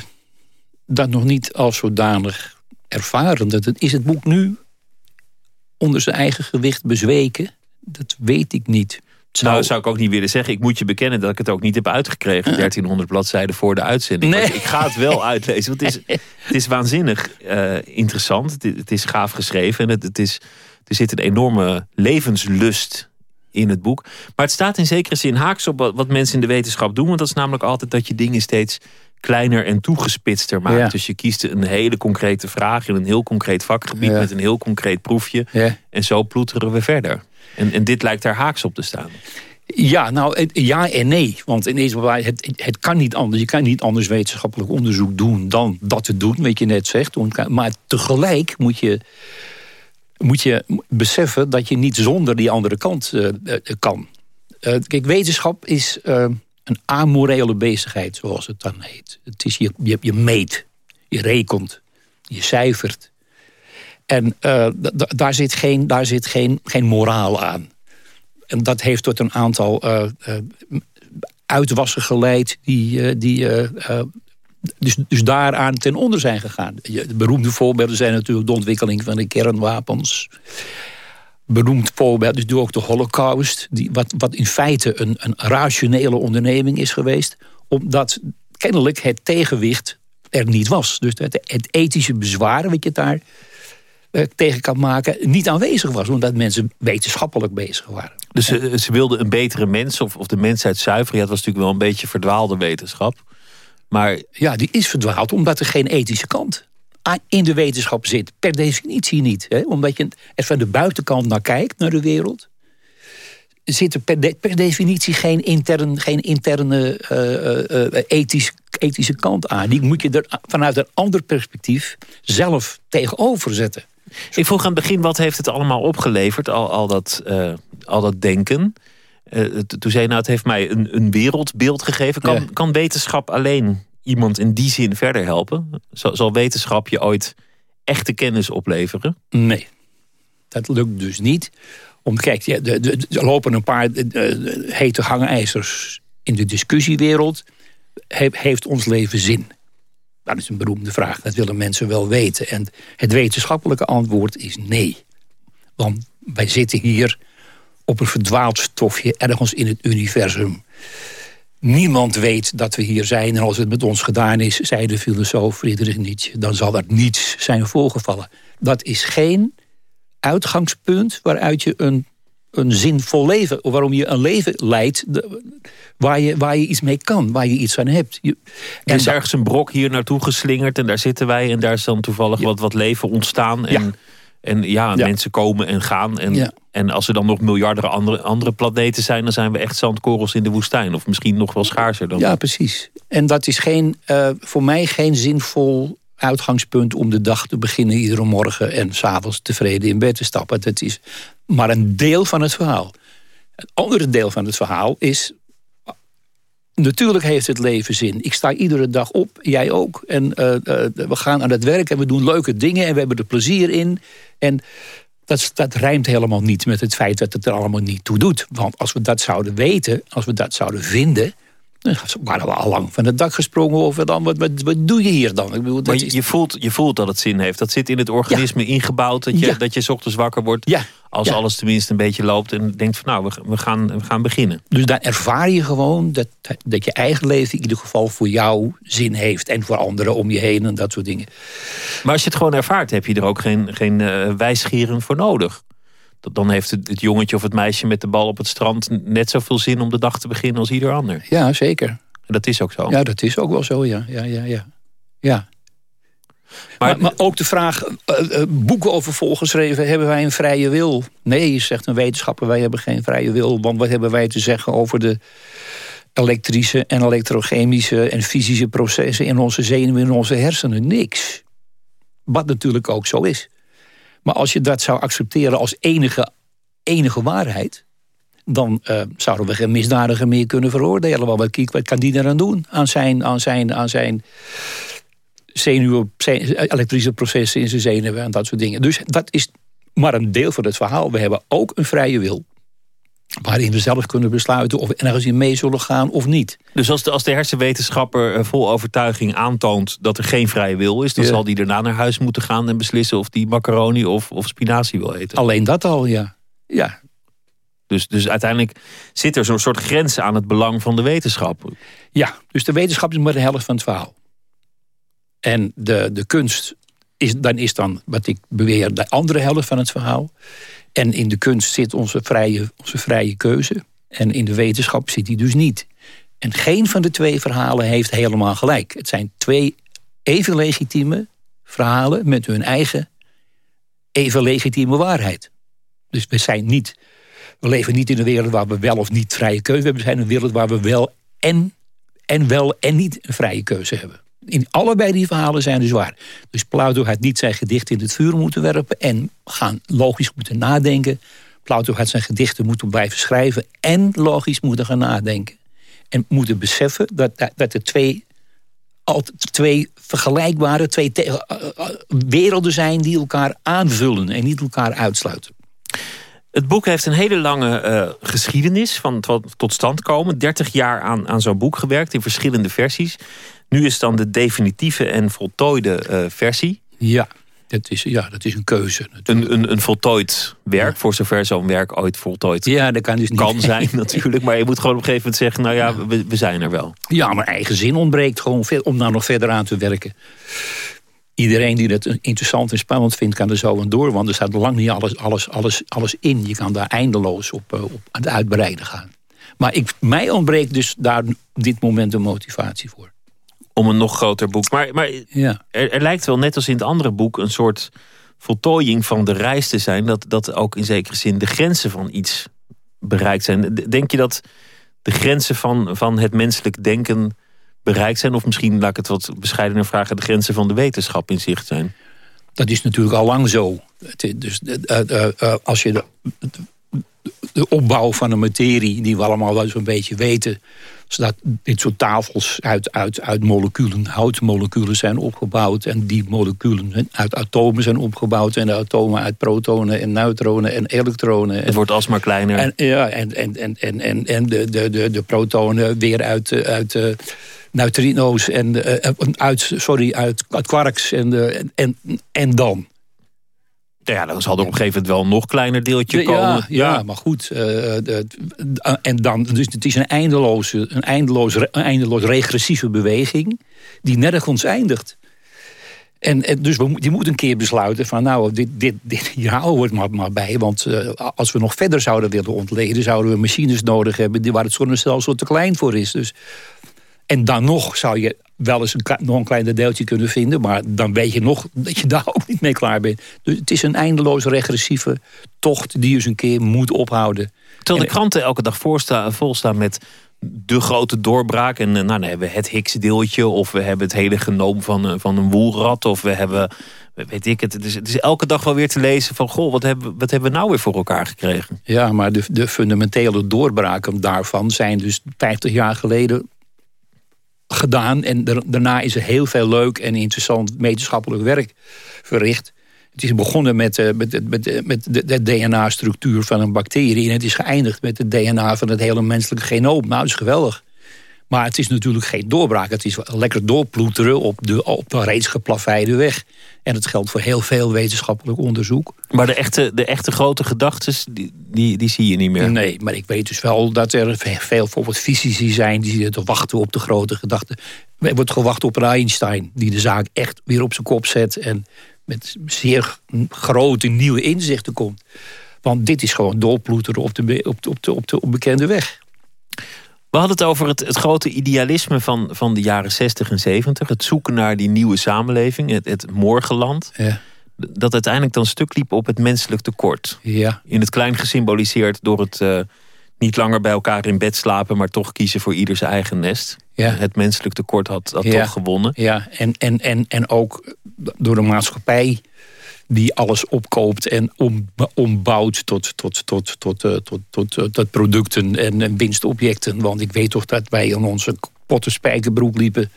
dat nog niet als zodanig ervaren. Dat het, is het boek nu onder zijn eigen gewicht bezweken? Dat weet ik niet. Zou... Nou, zou ik ook niet willen zeggen. Ik moet je bekennen dat ik het ook niet heb uitgekregen. 1300 bladzijden voor de uitzending. Nee. Ik ga het wel uitlezen. Want het is, het is waanzinnig uh, interessant. Het is, het is, gaaf geschreven. En het, het is, er zit een enorme levenslust in het boek. Maar het staat in zekere zin haaks op wat, mensen in de wetenschap doen. Want dat is namelijk altijd dat je dingen steeds kleiner en toegespitster maakt. Dus je kiest een hele concrete vraag in een heel concreet vakgebied... met een heel concreet proefje. En zo ploeteren we verder. En, dit lijkt daar haaks op te staan. Ja, nou, ja en nee. Want in deze het, het kan niet anders. Je kan niet anders wetenschappelijk onderzoek doen dan dat te doen, wat je net zegt. Maar tegelijk moet je, moet je beseffen dat je niet zonder die andere kant uh, kan. Uh, kijk, wetenschap is een amorele bezigheid, zoals het dan heet. Het is je, je, je meet, je rekent, je cijfert. En daar zit, geen, daar zit geen, geen moraal aan. En dat heeft tot een aantal uh, uitwassen geleid... die, die dus, dus daaraan ten onder zijn gegaan. De beroemde voorbeelden zijn natuurlijk de ontwikkeling van de kernwapens. Beroemd voorbeeld is dus ook de holocaust. Die, wat, wat in feite een, een rationele onderneming is geweest. Omdat kennelijk het tegenwicht er niet was. Dus het, het ethische bezwaar wat je daar tegen kan maken... niet aanwezig was. Omdat mensen wetenschappelijk bezig waren. Dus ze, ze wilden een betere mens of, of de mensheid zuiveren. Ja, het was natuurlijk wel een beetje verdwaalde wetenschap. Maar... Ja, die is verdwaald omdat er geen ethische kant in de wetenschap zit. Per definitie niet. Hè? Omdat je er van de buitenkant naar kijkt, naar de wereld zit er per, per, definitie geen, intern, geen interne uh, ethisch, ethische kant aan. Die moet je er vanuit een ander perspectief zelf tegenover zetten. Ik vroeg aan het begin, wat heeft het allemaal opgeleverd, al, al, dat, al dat denken? toen zei je, nou, het heeft mij een, een wereldbeeld gegeven. Kan, kan wetenschap alleen iemand in die zin verder helpen? Zal, zal wetenschap je ooit echte kennis opleveren? Nee, dat lukt dus niet. Om, kijk, ja, er lopen een paar hete hangijzers in de discussiewereld. heeft ons leven zin? Dat is een beroemde vraag. Dat willen mensen wel weten. En het wetenschappelijke antwoord is nee. Want wij zitten hier op een verdwaald stofje ergens in het universum. Niemand weet dat we hier zijn. En als het met ons gedaan is, zei de filosoof Friedrich Nietzsche... dan zal er niets zijn voorgevallen. Dat is geen uitgangspunt waaruit je een, een zinvol leven... waarom je een leven leidt waar, je, waar je iets mee kan, waar je iets aan hebt. Je, er is ergens een brok hier naartoe geslingerd... en daar zitten wij en daar is dan toevallig wat, wat leven ontstaan... En, en ja, mensen komen en gaan. En, en als er dan nog miljarden andere, andere planeten zijn... dan zijn we echt zandkorrels in de woestijn. Of misschien nog wel schaarser dan Ja, precies. En dat is geen, uh, voor mij geen zinvol uitgangspunt om de dag te beginnen iedere morgen... en s'avonds tevreden in bed te stappen. Dat is maar een deel van het verhaal. Het andere deel van het verhaal is... Natuurlijk heeft het leven zin. Ik sta iedere dag op, jij ook. En uh, uh, we gaan aan het werk en we doen leuke dingen... en we hebben er plezier in. En dat, dat rijmt helemaal niet met het feit dat het er allemaal niet toe doet. Want als we dat zouden weten, als we dat zouden vinden... Dan waren we al lang van het dak gesprongen. Of dan, wat, wat, wat doe je hier dan? Ik bedoel, dat je, je, voelt, je voelt dat het zin heeft. Dat zit in het organisme ingebouwd. Dat je, dat je s ochtends wakker wordt. Ja. Als alles tenminste een beetje loopt. En denkt van nou, we, we, gaan, we gaan beginnen. Dus daar ervaar je gewoon dat, dat je eigen leven in ieder geval voor jou zin heeft. En voor anderen om je heen en dat soort dingen. Maar als je het gewoon ervaart, heb je er ook geen, geen uh, wijsgeren voor nodig dan heeft het, jongetje of het meisje met de bal op het strand net zoveel zin om de dag te beginnen als ieder ander. Ja, zeker. En dat is ook zo. Ja, dat is ook wel zo, ja. ja, ja, ja. ja. Maar, maar, ook de vraag, uh, boeken over volgeschreven, hebben wij een vrije wil? Nee, zegt een wetenschapper, wij hebben geen vrije wil. Want wat hebben wij te zeggen over de elektrische en elektrochemische en fysische processen in onze zenuwen, in onze hersenen? Niks. Wat natuurlijk ook zo is. Maar als je dat zou accepteren als enige, enige waarheid... dan uh, zouden we geen misdadiger meer kunnen veroordelen. Want wat, wat kan die eraan doen aan zijn, aan zijn, aan zijn zenuwen, elektrische processen in zijn zenuwen en dat soort dingen. Dus dat is maar een deel van het verhaal. We hebben ook een vrije wil waarin we zelf kunnen besluiten of we ergens in mee zullen gaan of niet. Dus als de, als de hersenwetenschapper eh, vol overtuiging aantoont dat er geen vrije wil is... dan zal die daarna naar huis moeten gaan en beslissen of die macaroni of, of spinazie wil eten. Alleen dat al, ja. ja. Dus, dus uiteindelijk zit er zo'n soort grens aan het belang van de wetenschap. Ja, dus de wetenschap is maar de helft van het verhaal. En de, de kunst is dan, is dan, wat ik beweer, de andere helft van het verhaal. En in de kunst zit onze vrije, onze vrije keuze. En in de wetenschap zit die dus niet. En geen van de twee verhalen heeft helemaal gelijk. Het zijn twee even legitieme verhalen met hun eigen even legitieme waarheid. Dus we zijn niet, we leven niet in een wereld waar we wel of niet vrije keuze hebben. We zijn in een wereld waar we wel en, en wel en niet een vrije keuze hebben. In allebei die verhalen zijn dus waar. Dus Plauto had niet zijn gedicht in het vuur moeten werpen en gaan logisch moeten nadenken. Plauto had zijn gedichten moeten blijven schrijven en logisch moeten gaan nadenken. En moeten beseffen dat, dat er twee, twee vergelijkbare, twee eh, eh, werelden zijn die elkaar aanvullen en niet elkaar uitsluiten. Het boek heeft een hele lange uh, geschiedenis van tot, tot stand komen. 30 jaar aan, aan zo'n boek gewerkt in verschillende versies. Nu is dan de definitieve en voltooide uh, versie. Ja. Dat is, ja, dat is een keuze. Een, een, een voltooid werk, voor zover zo'n werk ooit voltooid ja, dat kan, dus niet. kan zijn natuurlijk. Maar je moet gewoon op een gegeven moment zeggen, nou ja, we, we zijn er wel. Ja, maar eigen zin ontbreekt gewoon om daar nog verder aan te werken. Iedereen die het interessant en spannend vindt, kan er zo aan door. Want er staat lang niet alles, alles, alles, alles in. Je kan daar eindeloos op, eh, op aan het uitbreiden gaan. Maar ik, mij ontbreekt dus daar op dit moment een motivatie voor om een nog groter boek. Maar, maar ja. er, er, lijkt wel net als in het andere boek een soort voltooiing van de reis te zijn. Dat, dat ook in zekere zin de grenzen van iets bereikt zijn. Denk je dat de grenzen van, van het menselijk denken bereikt zijn? Of misschien, laat ik het wat bescheidener vragen, de grenzen van de wetenschap in zicht zijn? Dat is natuurlijk al lang zo. Dus uh, uh, uh, als je de, de opbouw van een materie, die we allemaal wel zo'n beetje weten zodat dit soort tafels uit, uit, uit moleculen, houtmoleculen zijn opgebouwd. En die moleculen uit atomen zijn opgebouwd. En de atomen uit protonen en neutronen en elektronen. Het wordt alsmaar kleiner. En, ja, en, en, en, en, en, en de, de, de, de protonen weer uit, uit uh, neutrino's en uh, uit, sorry, uit, uit quarks en, uh, en, en dan ja, dan zal er op een gegeven moment wel een nog kleiner deeltje komen. Ja, ja, maar goed. Uh, de, en dan, dus het is een eindeloze, een eindeloos, een eindeloos regressieve beweging die nergens eindigt. En, en dus we, die moet een keer besluiten van nou, dit, dit, dit, hier houden we het maar, maar bij. Want uh, als we nog verder zouden willen ontleden... zouden we machines nodig hebben waar het zonnestelsel te klein voor is. Dus en dan nog zou je wel eens een, nog een kleiner deeltje kunnen vinden. Maar dan weet je nog dat je daar ook niet mee klaar bent. Dus het is een eindeloos regressieve tocht die je eens een keer moet ophouden. Terwijl de kranten elke dag volstaan met de grote doorbraak. En eh, nou, dan hebben we het Higgs-deeltje. Of we hebben het hele genoom van, eh, van een woelrat. Of we hebben, weet ik het. Het is, het is elke dag wel weer te lezen van... goh, wat hebben, wat hebben we nou weer voor elkaar gekregen? Ja, maar de, de fundamentele doorbraken daarvan zijn dus 50 jaar geleden gedaan. En daarna is er heel veel leuk en interessant wetenschappelijk werk verricht. Het is begonnen met, uh, met, met, met de, de DNA-structuur van een bacterie. En het is geëindigd met het DNA van het hele menselijke genoom. Nou, dat is geweldig. Maar het is natuurlijk geen doorbraak. Het is lekker doorploeteren op de, op de reeds geplaveide weg. En het geldt voor heel veel wetenschappelijk onderzoek. Maar de echte, de echte grote gedachten, die, die, die, zie je niet meer? Nee, maar ik weet dus wel dat er veel bijvoorbeeld fysici zijn... die zitten te wachten op de grote gedachten. Er wordt gewacht op Einstein, die de zaak echt weer op zijn kop zet... en met zeer grote nieuwe inzichten komt. Want dit is gewoon doorploeteren op de, op de, op de, op de onbekende weg. We hadden het over het, het, grote idealisme van, van de jaren 60 en 70. Het zoeken naar die nieuwe samenleving, het, het morgenland. Ja. Dat uiteindelijk dan stuk liep op het menselijk tekort. Ja. In het klein gesymboliseerd door het uh, niet langer bij elkaar in bed slapen... maar toch kiezen voor ieder zijn eigen nest. Ja. Het menselijk tekort had, had toch gewonnen. Ja, en, en, en, en ook door de maatschappij die alles opkoopt en om, ombouwt tot, tot, tot, tot, tot, tot, tot, tot producten en, winstobjecten. Want ik weet toch dat wij in onze potten spijkerbroek liepen.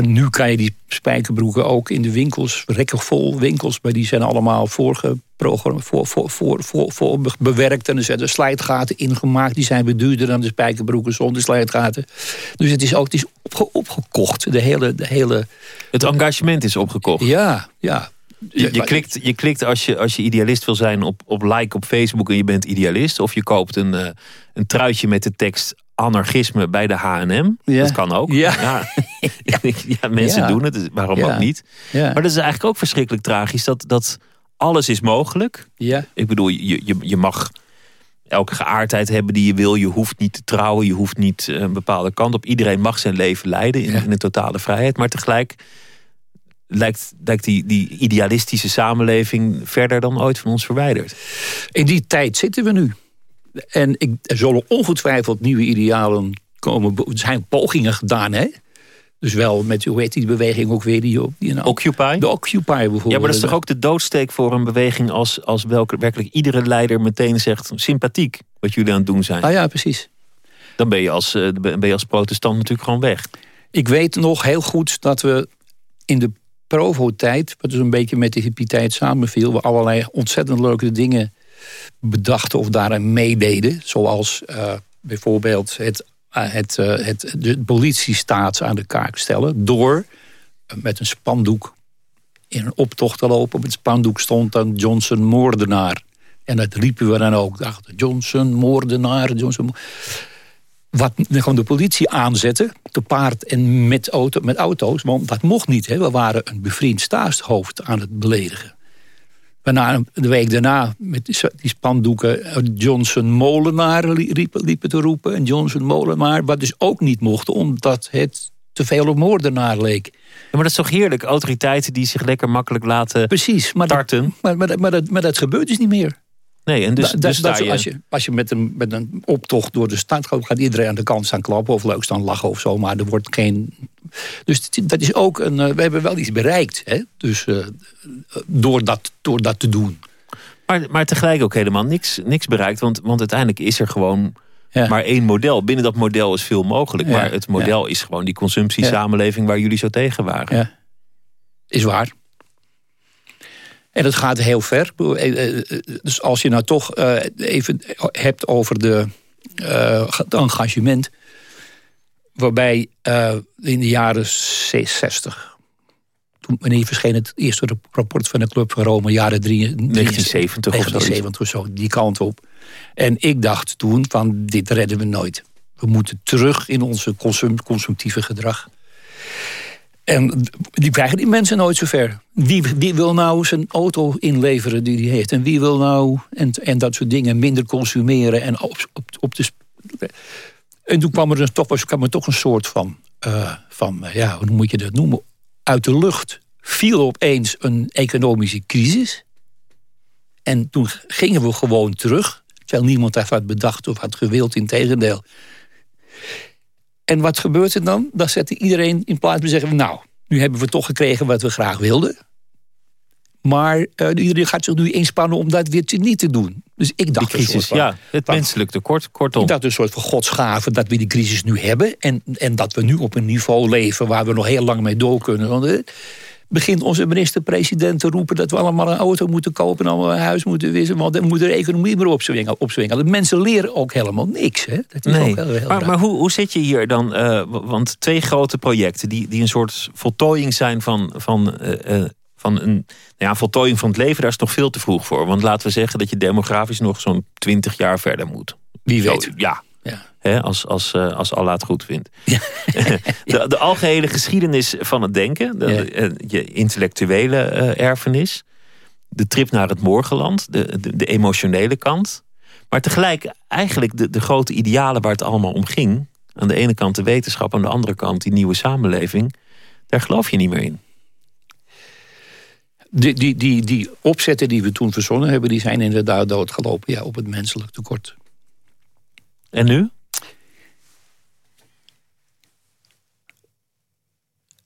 Nu kan je die spijkerbroeken ook in de winkels, rekken vol winkels, maar die zijn allemaal voorgeprogrammeerd, voor, voor, voor, voor, voor bewerkt en er zijn slijtgaten ingemaakt. Die zijn duurder dan de spijkerbroeken zonder slijtgaten. Dus het is ook het is opgekocht. De hele, de hele, het engagement is opgekocht. Ja, ja Je, je, klikt, je klikt als je, als je idealist wil zijn op, op like op Facebook en je bent idealist. Of je koopt een, uh, een truitje met de tekst anarchisme bij de H&M. Ja. Dat kan ook. Ja, ja. ja mensen doen het, dus waarom ook niet. Maar dat is eigenlijk ook verschrikkelijk tragisch. Dat, dat alles is mogelijk. Ja. Ik bedoel, je, je, je mag elke geaardheid hebben die je wil. Je hoeft niet te trouwen, je hoeft niet een bepaalde kant op. Iedereen mag zijn leven leiden in, in een totale vrijheid. Maar tegelijk lijkt, lijkt die, die idealistische samenleving verder dan ooit van ons verwijderd. In die tijd zitten we nu. En ik, er zullen ongetwijfeld nieuwe idealen komen. Er zijn pogingen gedaan, hè? Dus wel met, hoe heet die beweging ook weer? Die, die nou, Occupy? De Occupy bijvoorbeeld. Ja, maar dat is toch ook de doodsteek voor een beweging... als, als welke, werkelijk iedere leider meteen zegt... sympathiek, wat jullie aan het doen zijn. Ah ja, precies. Dan ben je als, eh, ben je als protestant natuurlijk gewoon weg. Ik weet nog heel goed dat we in de Provo-tijd... wat dus een beetje met de hippie-tijd samenviel... we allerlei ontzettend leuke dingen bedachten of daarin meededen. Zoals uh, bijvoorbeeld het, uh, het, uh, het, de politiestaat aan de kaak stellen... door met een spandoek in een optocht te lopen. Op het spandoek stond dan Johnson moordenaar. En dat riepen we dan ook. Dachten, Johnson moordenaar, Johnson wat gewoon de politie aanzetten, te paard en met, auto, met auto's. Want dat mocht niet. Hè. We waren een bevriend staatshoofd aan het beledigen. Waarna de week daarna met die spandoeken eh, Johnson Molenaar liepen, liepen te roepen. En Johnson Molenaar, wat dus ook niet mocht, omdat het te veel op moordenaar leek. Ja, maar dat is toch heerlijk? Autoriteiten die zich lekker makkelijk laten Precies, maar tarten. Dat, maar, maar, maar, dat, maar dat gebeurt dus niet meer. Nee, en dus, dus dat, je... Als, je, als je met een, met een optocht door de stad gaat... gaat iedereen aan de kant staan klappen of leuk staan lachen of zo. Maar er wordt geen... Dus dat is ook een... Eh, we hebben wel iets bereikt. Hè? Dus uh, door, dat, door dat te doen. Maar, maar tegelijk ook helemaal niks, niks bereikt. Want, want uiteindelijk is er gewoon maar één model. Binnen dat model is veel mogelijk. Maar het model is gewoon die consumptiesamenleving... waar jullie zo tegen waren. Is waar. En dat gaat heel ver. Eh, eh, dus als je nou toch eh, even hebt over de, het engagement... waarbij in de jaren 60... toen wanneer verscheen het eerste rapport van de Club van Rome... jaren 1970 1970 of zo, die kant op. En ik dacht toen van dit redden we nooit. We moeten terug in onze consumptieve gedrag. En die krijgen die mensen nooit zover. Wie, wie wil nou zijn auto inleveren die hij heeft? En wie wil nou, en, en dat soort dingen, minder consumeren. En, op, op, op de, en toen kwam er, dus toch, kwam er toch een soort van, uh, van, ja, hoe moet je dat noemen? Uit de lucht viel opeens een economische crisis. En toen gingen we gewoon terug. Terwijl niemand daar wat bedacht of had gewild, in tegendeel. En wat gebeurt er dan? Dan zet iedereen in plaats van zeggen... nou, nu hebben we toch gekregen wat we graag wilden. Maar uh, iedereen gaat zich nu inspannen om dat weer niet te doen. Dus ik dacht crisis, een soort van, ja, het menselijk tekort, kortom. Ik dacht een soort van godsgave dat we die crisis nu hebben... en, en dat we nu op een niveau leven waar we nog heel lang mee door kunnen. Want, eh, begint onze minister-president te roepen... dat we allemaal een auto moeten kopen en allemaal een huis moeten wissen... want dan moet de economie meer opzwingen. opzwingen. De mensen leren ook helemaal niks. Hè? Dat is nee. ook heel, heel maar, maar hoe, hoe zit je hier dan? Uh, want twee grote projecten die, die een soort voltooiing zijn van... van uh, van een nou ja, voltooiing van het leven, daar is nog veel te vroeg voor. Want laten we zeggen dat je demografisch nog zo'n twintig jaar verder moet. Wie weet. ja, Hè, als, als, uh, als Allah het goed vindt. de, de algehele geschiedenis van het denken. De, eh, je intellectuele uh, erfenis. De trip naar het morgenland. De, de, de, emotionele kant. Maar tegelijk eigenlijk de, de grote idealen waar het allemaal om ging. Aan de ene kant de wetenschap. Aan de andere kant die nieuwe samenleving. Daar geloof je niet meer in. Die, die, die, die opzetten die we toen verzonnen hebben... die zijn inderdaad doodgelopen ja, op het menselijk tekort. En nu?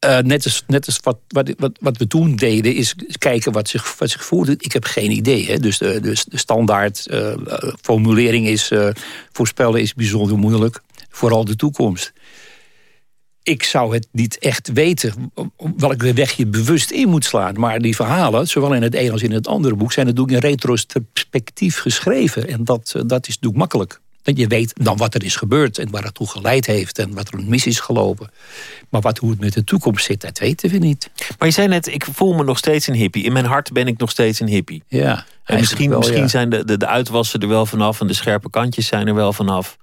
Uh, net als, net als wat, wat, wat, we toen deden, is kijken wat zich, wat zich voerde. Ik heb geen idee. Hè? Dus, de, dus de standaard uh, formulering is... Voorspellen is bijzonder moeilijk. Vooral de toekomst. Ik zou het niet echt weten welke weg je bewust in moet slaan. Maar die verhalen, zowel in het een als in het andere boek... zijn natuurlijk in retrospectief geschreven. En dat, dat is natuurlijk makkelijk. Want je weet dan wat er is gebeurd en waar het toe geleid heeft en wat er mis is gelopen. Maar wat, hoe het met de toekomst zit, dat weten we niet. Maar je zei net, ik voel me nog steeds een hippie. In mijn hart ben ik nog steeds een hippie. Ja, en misschien, misschien zijn de, de, de uitwassen er wel vanaf en de scherpe kantjes zijn er wel vanaf.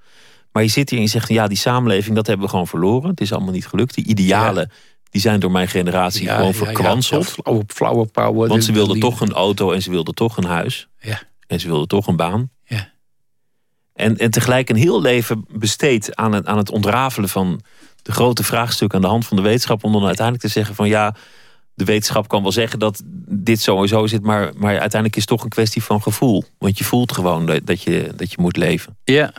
Maar je zit hier en je zegt, ja, die samenleving, dat hebben we gewoon verloren. Het is allemaal niet gelukt. Die idealen, die zijn door mijn generatie gewoon verkwanseld. Ja, flauwe power. Want ze wilden toch een auto en ze wilden toch een huis. Ja. En ze wilden toch een baan. En, en tegelijk een heel leven besteed aan het, aan het ontrafelen van de grote vraagstukken aan de hand van de wetenschap. Om dan uiteindelijk te zeggen van ja, de wetenschap kan wel zeggen dat dit sowieso zit. Maar, maar uiteindelijk is het toch een kwestie van gevoel. Want je voelt gewoon dat, je, dat je moet leven. Ja.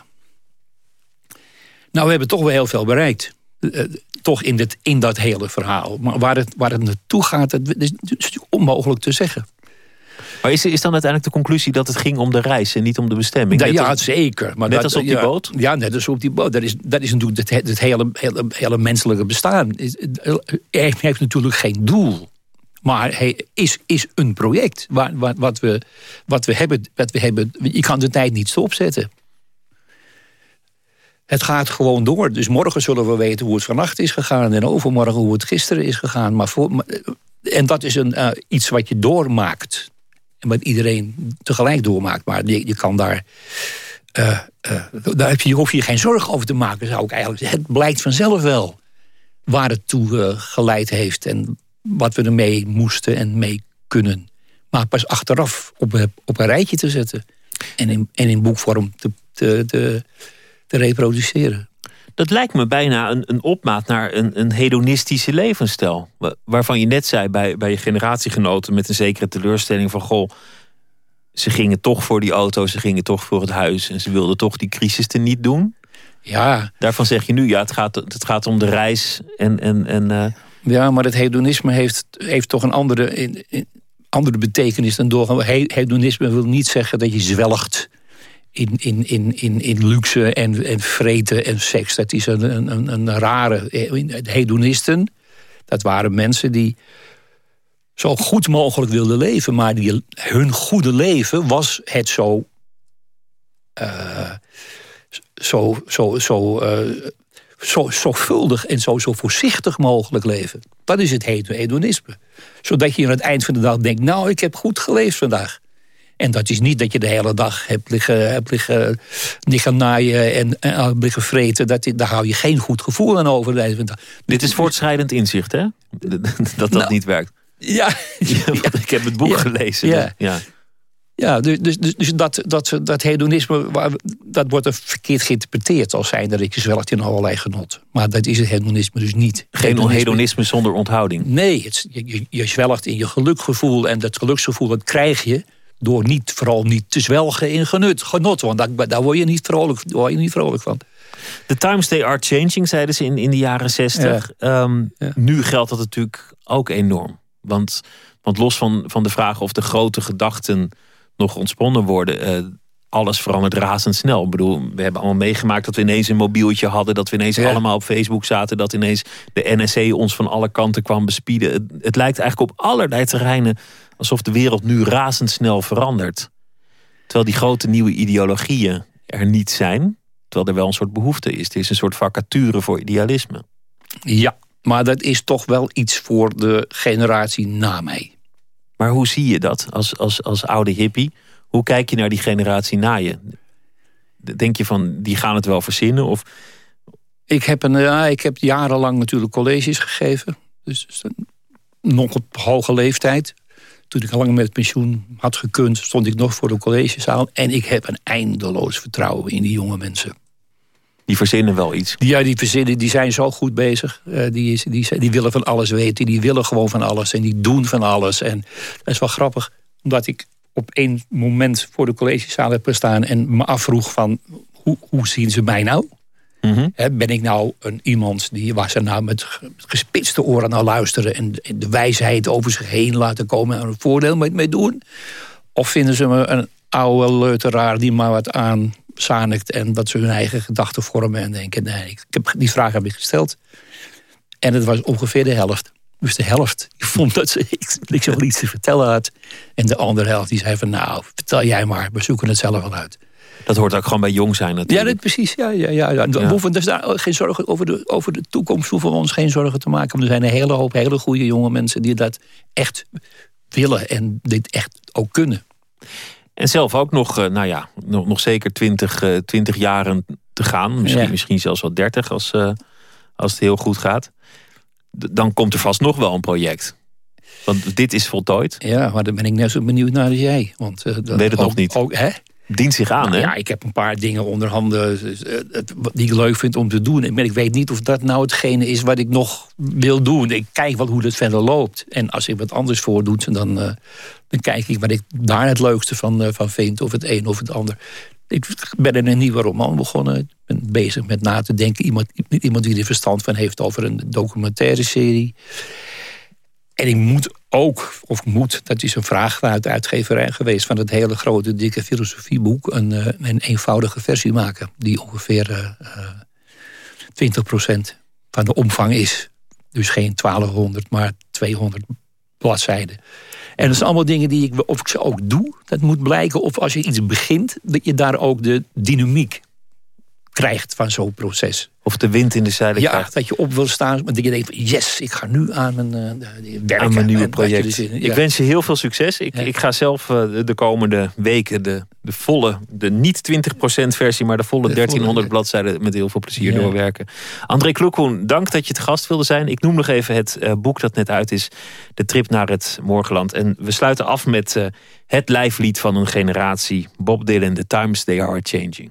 Nou, we hebben toch wel heel veel bereikt. Uh, toch in, dit, in dat hele verhaal. Maar waar het, waar het naartoe gaat, is, is onmogelijk te zeggen. Maar is, is dan uiteindelijk de conclusie dat het ging om de reis en niet om de bestemming? Ja, ja zeker. Maar net als op die ja, boot? Ja, net als op die boot. Dat is, dat is natuurlijk het, het hele, hele, hele menselijke bestaan. Hij heeft natuurlijk geen doel. Maar hij is, is een project. Waar, wat, wat, we, wat, we hebben, wat we hebben. Je kan de tijd niet stopzetten. Het gaat gewoon door. Dus morgen zullen we weten hoe het vannacht is gegaan. En overmorgen hoe het gisteren is gegaan. Maar voor, en dat is een, uh, iets wat je doormaakt. Wat iedereen tegelijk doormaakt. Maar je, je kan daar... Uh, uh, daar heb je, hoef je geen zorgen over te maken, zou ik eigenlijk zeggen. Het blijkt vanzelf wel waar het toe geleid heeft. En wat we ermee moesten en mee kunnen. Maar pas achteraf op, op een rijtje te zetten. En in, en in boekvorm te, te, te te reproduceren. Dat lijkt me bijna een, een opmaat naar een, een hedonistische levensstijl. Waarvan je net zei bij, bij je generatiegenoten met een zekere teleurstelling van... goh, ze gingen toch voor die auto, ze gingen toch voor het huis... en ze wilden toch die crisis te niet doen. Ja. Daarvan zeg je nu, ja, het gaat, het gaat om de reis en... en, en uh... Ja, maar het hedonisme heeft, heeft toch een andere, andere betekenis dan doorgaan. Hedonisme wil niet zeggen dat je zwelgt in, in, in, in, in luxe en, en vreten en seks. Dat is een, een, een rare... Hedonisten, dat waren mensen die zo goed mogelijk wilden leven. Maar die, hun goede leven was het zo... Uh, zo, zo, zo, uh, zo zorgvuldig en zo, zo voorzichtig mogelijk leven. Dat is het hedonisme. Zodat je aan het eind van de dag denkt... nou, ik heb goed geleefd vandaag. En dat is niet dat je de hele dag hebt liggen, hebt liggen, liggen naaien en, en liggen vreten. Dat, daar hou je geen goed gevoel aan over. Dit is voortschrijdend inzicht, hè? Dat dat nou, niet werkt. Ja. ja. ik heb het boek ja. gelezen. Ja. ja. Ja, dus, dus, dus dat, dat, dat hedonisme, dat wordt verkeerd geïnterpreteerd als zijnde dat je zwelgt in allerlei genot. Maar dat is het hedonisme dus niet. Geen hedonisme, hedonisme zonder onthouding. Nee, het, je, je zwelgt in je gelukgevoel en dat geluksgevoel dat krijg je door niet, vooral niet te zwelgen in genut, genot. Want daar, daar word, je niet vrolijk, word je niet vrolijk van. The times they are changing, zeiden ze in, in de jaren zestig. Ja. Um, ja. Nu geldt dat natuurlijk ook enorm. Want, want los van, van de vraag of de grote gedachten nog ontsponnen worden... Uh, alles verandert razendsnel. Ik bedoel, we hebben allemaal meegemaakt dat we ineens een mobieltje hadden... dat we ineens Ja. allemaal op Facebook zaten... dat ineens de NSC ons van alle kanten kwam bespieden. Het, het lijkt eigenlijk op allerlei terreinen... alsof de wereld nu razendsnel verandert. Terwijl die grote nieuwe ideologieën er niet zijn... terwijl er wel een soort behoefte is. Het is een soort vacature voor idealisme. Ja, maar dat is toch wel iets voor de generatie na mij. Maar hoe zie je dat als, als, als oude hippie? Hoe kijk je naar die generatie na je? Denk je van, die gaan het wel verzinnen? Of Ik heb, een, ja, ik heb jarenlang natuurlijk colleges gegeven. Dus nog op hoge leeftijd. Toen ik al lang met pensioen had gekund... stond ik nog voor de collegezaal. En ik heb een eindeloos vertrouwen in die jonge mensen. die verzinnen wel iets? Die, ja, die verzinnen, die zijn zo goed bezig. Eh, die, is, die, die willen van alles weten. Die willen gewoon van alles. En die doen van alles. En dat is wel grappig. Omdat ik op één moment voor de collegezaal heb gestaan... en me afvroeg van, hoe, hoe zien ze mij nou? Mhm. Ben ik nou een iemand die waar ze nou met ge- gespitste oren naar luisteren... en de wijsheid over zich heen laten komen en een voordeel mee, doen? Of vinden ze me een oude leuteraar die maar wat aanzanikt... en dat ze hun eigen gedachten vormen en denken... nee, ik heb, die vraag heb ik gesteld. En het was ongeveer de helft. Dus de helft die vond dat ze ik, ik zo wel iets te vertellen had. En de andere helft die zei van nou, vertel jij maar, we zoeken het zelf wel uit. Dat hoort ook gewoon bij jong zijn natuurlijk. Ja, dat, precies. Ja, ja, ja, ja. We hoeven dus daar geen zorgen over de, over de toekomst hoeven we ons geen zorgen te maken. Want er zijn een hele hoop hele goede jonge mensen die dat echt willen en dit echt ook kunnen. En zelf ook nog, nou ja, nog, nog zeker 20, 20 jaren te gaan. Misschien, misschien zelfs wel 30 als, als het heel goed gaat. Dan komt er vast nog wel een project. Want dit is voltooid. Ja, maar dan ben ik net zo benieuwd naar als jij. Want, uh, Weet het nog niet. Ook, hè? Dient zich aan, nou, hè? Ja, ik heb een paar dingen onder handen eh, die ik leuk vind om te doen. Maar ik weet niet of dat nou hetgene is wat ik nog wil doen. Ik kijk wel hoe dat verder loopt. En als ik wat anders voordoet, dan, uh, dan kijk ik wat ik daar het leukste van, uh, van vind. Of het een of het ander. Ik ben in een nieuwe roman begonnen. Ik ben bezig met na te denken. Iemand, iemand die er verstand van heeft over een documentaire serie. En ik moet ook, of moet, dat is een vraag vanuit de uitgeverij geweest... van het hele grote, dikke filosofieboek... een, uh, een eenvoudige versie maken. Die ongeveer uh, 20% van de omvang is. Dus geen 1200, maar 200 bladzijden. En dat zijn allemaal dingen die ik, of ik ze ook doe. Dat moet blijken of als je iets begint... dat je daar ook de dynamiek krijgt van zo'n proces. Of de wind in de zeilen ja, krijgt. dat je op wil staan. Dat je denkt, yes, ik ga nu aan mijn, uh, werken. Aan mijn nieuwe project. Dus, ik wens je heel veel succes. Ik, ja. ik ga zelf uh, de komende weken de, de volle, de niet 20% versie... maar de volle de 1300 volle, bladzijden met heel veel plezier ja. doorwerken. André Kloekhoen, dank dat je te gast wilde zijn. Ik noem nog even het uh, boek dat net uit is. De trip naar het Morgenland. En we sluiten af met het lijflied van een generatie. Bob Dylan, The Times They Are Changing.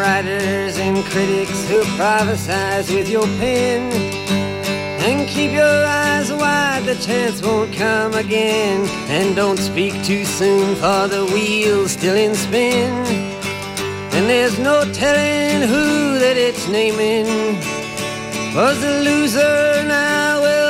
Writers and critics who prophesize with your pen. And keep your eyes wide, the chance won't come again. And don't speak too soon, for the wheel's still in spin. And there's no telling who that it's naming. Was the loser now will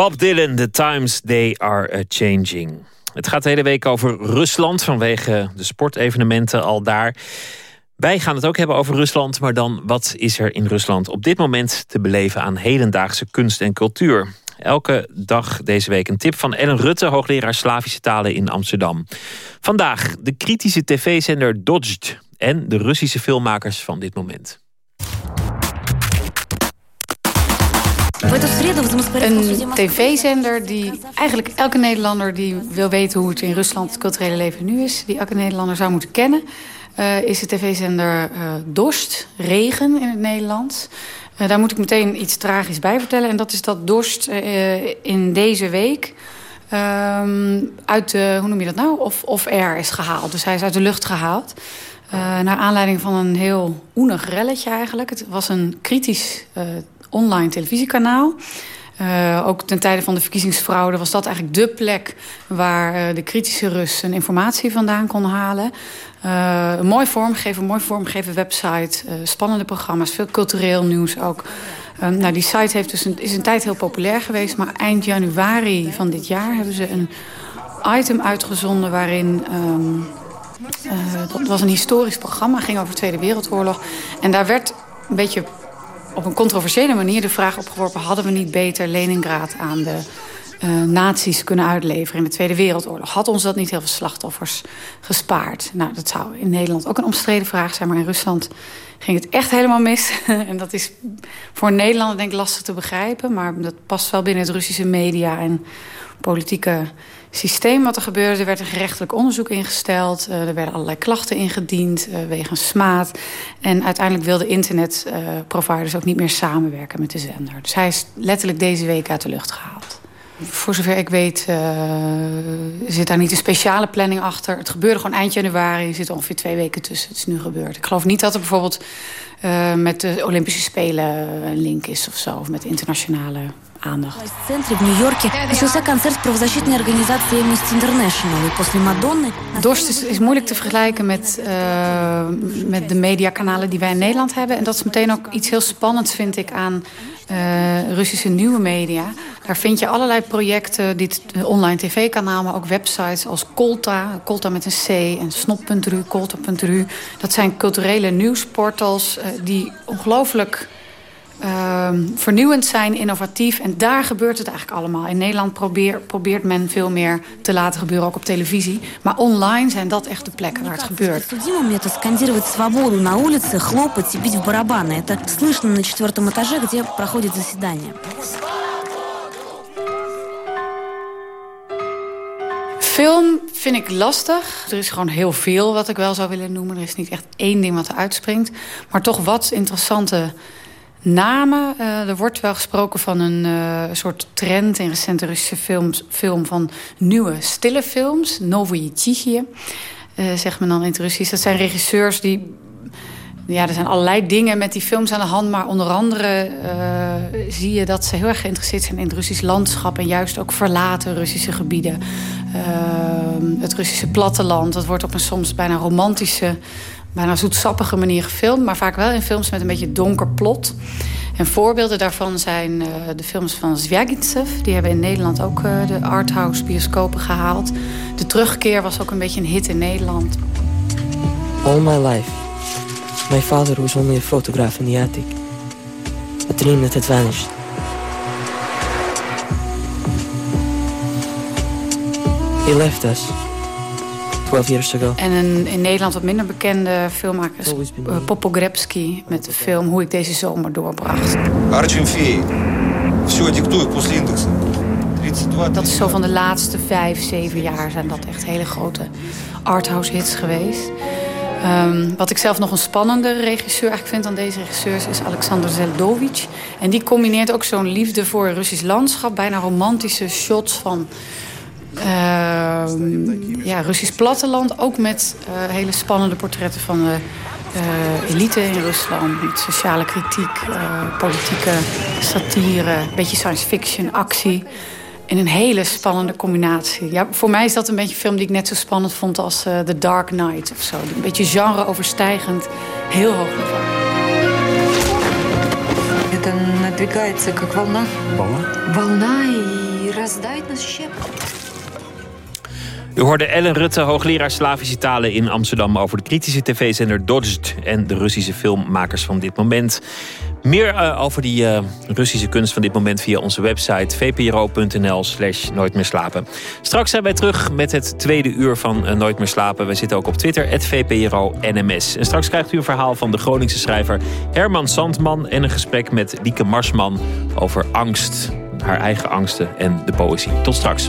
Bob Dylan, The Times They Are Changing. Het gaat de hele week over Rusland vanwege de sportevenementen al daar. Wij gaan het ook hebben over Rusland, maar dan wat is er in Rusland op dit moment te beleven aan hedendaagse kunst en cultuur? Elke dag deze week een tip van Ellen Rutte, hoogleraar Slavische talen in Amsterdam. Vandaag de kritische tv-zender Dodged en de Russische filmmakers van dit moment. Een tv-zender die eigenlijk elke Nederlander die wil weten hoe het in Rusland het culturele leven nu is, die elke Nederlander zou moeten kennen, uh, is de tv-zender uh, Dorst, Regen in het Nederlands. Uh, daar moet ik meteen iets tragisch bij vertellen. En dat is dat Dorst in deze week ehm, uit de, hoe noem je dat nou, of, of air is gehaald. Dus hij is uit de lucht gehaald. naar aanleiding van een heel oenig relletje eigenlijk. Het was een kritisch online televisiekanaal. Uh, ook ten tijde van de verkiezingsfraude was dat eigenlijk de plek... waar uh, de kritische Russen informatie vandaan kon halen. Uh, een mooi vormgegeven, mooi vormgegeven website. spannende programma's, veel cultureel nieuws ook. nou, die site heeft dus een, is een tijd heel populair geweest... maar eind januari van dit jaar hebben ze een item uitgezonden... waarin... Um, dat was een historisch programma, ging over de Tweede Wereldoorlog. En daar werd een beetje op een controversiële manier de vraag opgeworpen... hadden we niet beter Leningrad aan de uh, nazi's kunnen uitleveren in de Tweede Wereldoorlog? Had ons dat niet heel veel slachtoffers gespaard? Nou, dat zou in Nederland ook een omstreden vraag zijn... maar in Rusland ging het echt helemaal mis. en dat is voor een Nederlander denk ik lastig te begrijpen... maar dat past wel binnen het Russische media en politieke systeem wat er gebeurde. Er werd een gerechtelijk onderzoek ingesteld. Uh, er werden allerlei klachten ingediend uh, wegens smaad. En uiteindelijk wilden internetproviders uh, ook niet meer samenwerken met de zender. Dus hij is letterlijk deze week uit de lucht gehaald. Voor zover ik weet zit daar niet een speciale planning achter. Het gebeurde gewoon eind januari. Er zit ongeveer twee weken tussen. Het is nu gebeurd. Ik geloof niet dat er bijvoorbeeld met de Olympische Spelen een link is of zo. Of met internationale aandacht. В центре в Нью-Йорке начался концерт правозащитной организации Amnesty International. И после Madonna... Dorst is, is moeilijk te vergelijken met, uh, met de mediakanalen die wij in Nederland hebben. En dat is meteen ook iets heel spannends, vind ik, aan uh, Russische nieuwe media. Daar vind je allerlei projecten, dit online tv-kanaal, maar ook websites als Kolta, Kolta met een C en Snop.ru, Kolta.ru. Dat zijn culturele nieuwsportals uh, die ongelooflijk uh, vernieuwend zijn, innovatief. En daar gebeurt het eigenlijk allemaal. In Nederland probeer, probeert men veel meer te laten gebeuren, ook op televisie. Maar online zijn dat echt de plekken waar het gebeurt. Film vind ik lastig. Er is gewoon heel veel wat ik wel zou willen noemen. Er is niet echt één ding wat er uitspringt. Maar toch wat interessante namen. Uh, er wordt wel gesproken van een uh, soort trend in recente Russische films, film van nieuwe stille films. Novoye Tichie, uh, zegt men dan in het Russisch. Dat zijn regisseurs die... Ja, er zijn allerlei dingen met die films aan de hand. Maar onder andere zie je dat ze heel erg geïnteresseerd zijn in het Russisch landschap. En juist ook verlaten Russische gebieden. het Russische platteland. Dat wordt op een soms bijna romantische bijna zoetsappige manier gefilmd... maar vaak wel in films met een beetje donker plot. En voorbeelden daarvan zijn uh, de films van Zvyagintsev. Die hebben in Nederland ook uh, de arthouse bioscopen gehaald. De terugkeer was ook een beetje een hit in Nederland. All my life, my father was only a photograph in the attic. A dream that had vanished. He left us 12 years ago. En een in Nederland wat minder bekende filmmaker is uh, Popogrebski... met de film Hoe ik deze zomer doorbracht. Dat is zo van de laatste vijf, zeven jaar zijn dat echt hele grote arthouse hits geweest. Um, wat ik zelf nog een spannende regisseur eigenlijk vind aan deze regisseurs... is Alexander Zeldovic. En die combineert ook zo'n liefde voor Russisch landschap... bijna romantische shots van ja, Russisch platteland. Ook met uh, hele spannende portretten van de uh, elite in Rusland. Met sociale kritiek, uh, politieke satire, een beetje science fiction, actie. In een hele spannende combinatie. Ja, voor mij is dat een beetje een film die ik net zo spannend vond als The Dark Knight of zo. Een beetje genre-overstijgend, heel hoog niveau. Это надвигается как волна. Волна? Волна и раздавит нас щепотом. U hoorde Ellen Rutte, hoogleraar Slavische talen in Amsterdam... over de kritische tv-zender Dodged en de Russische filmmakers van dit moment. Meer uh, over die uh, Russische kunst van dit moment via onze website vpro.nl slash nooit meer slapen. Straks zijn wij terug met het tweede uur van uh, Nooit meer slapen. We zitten ook op Twitter, VPRO NMS. En straks krijgt u een verhaal van de Groningse schrijver Herman Sandman... en een gesprek met Lieke Marsman over angst, haar eigen angsten en de poëzie. Tot straks.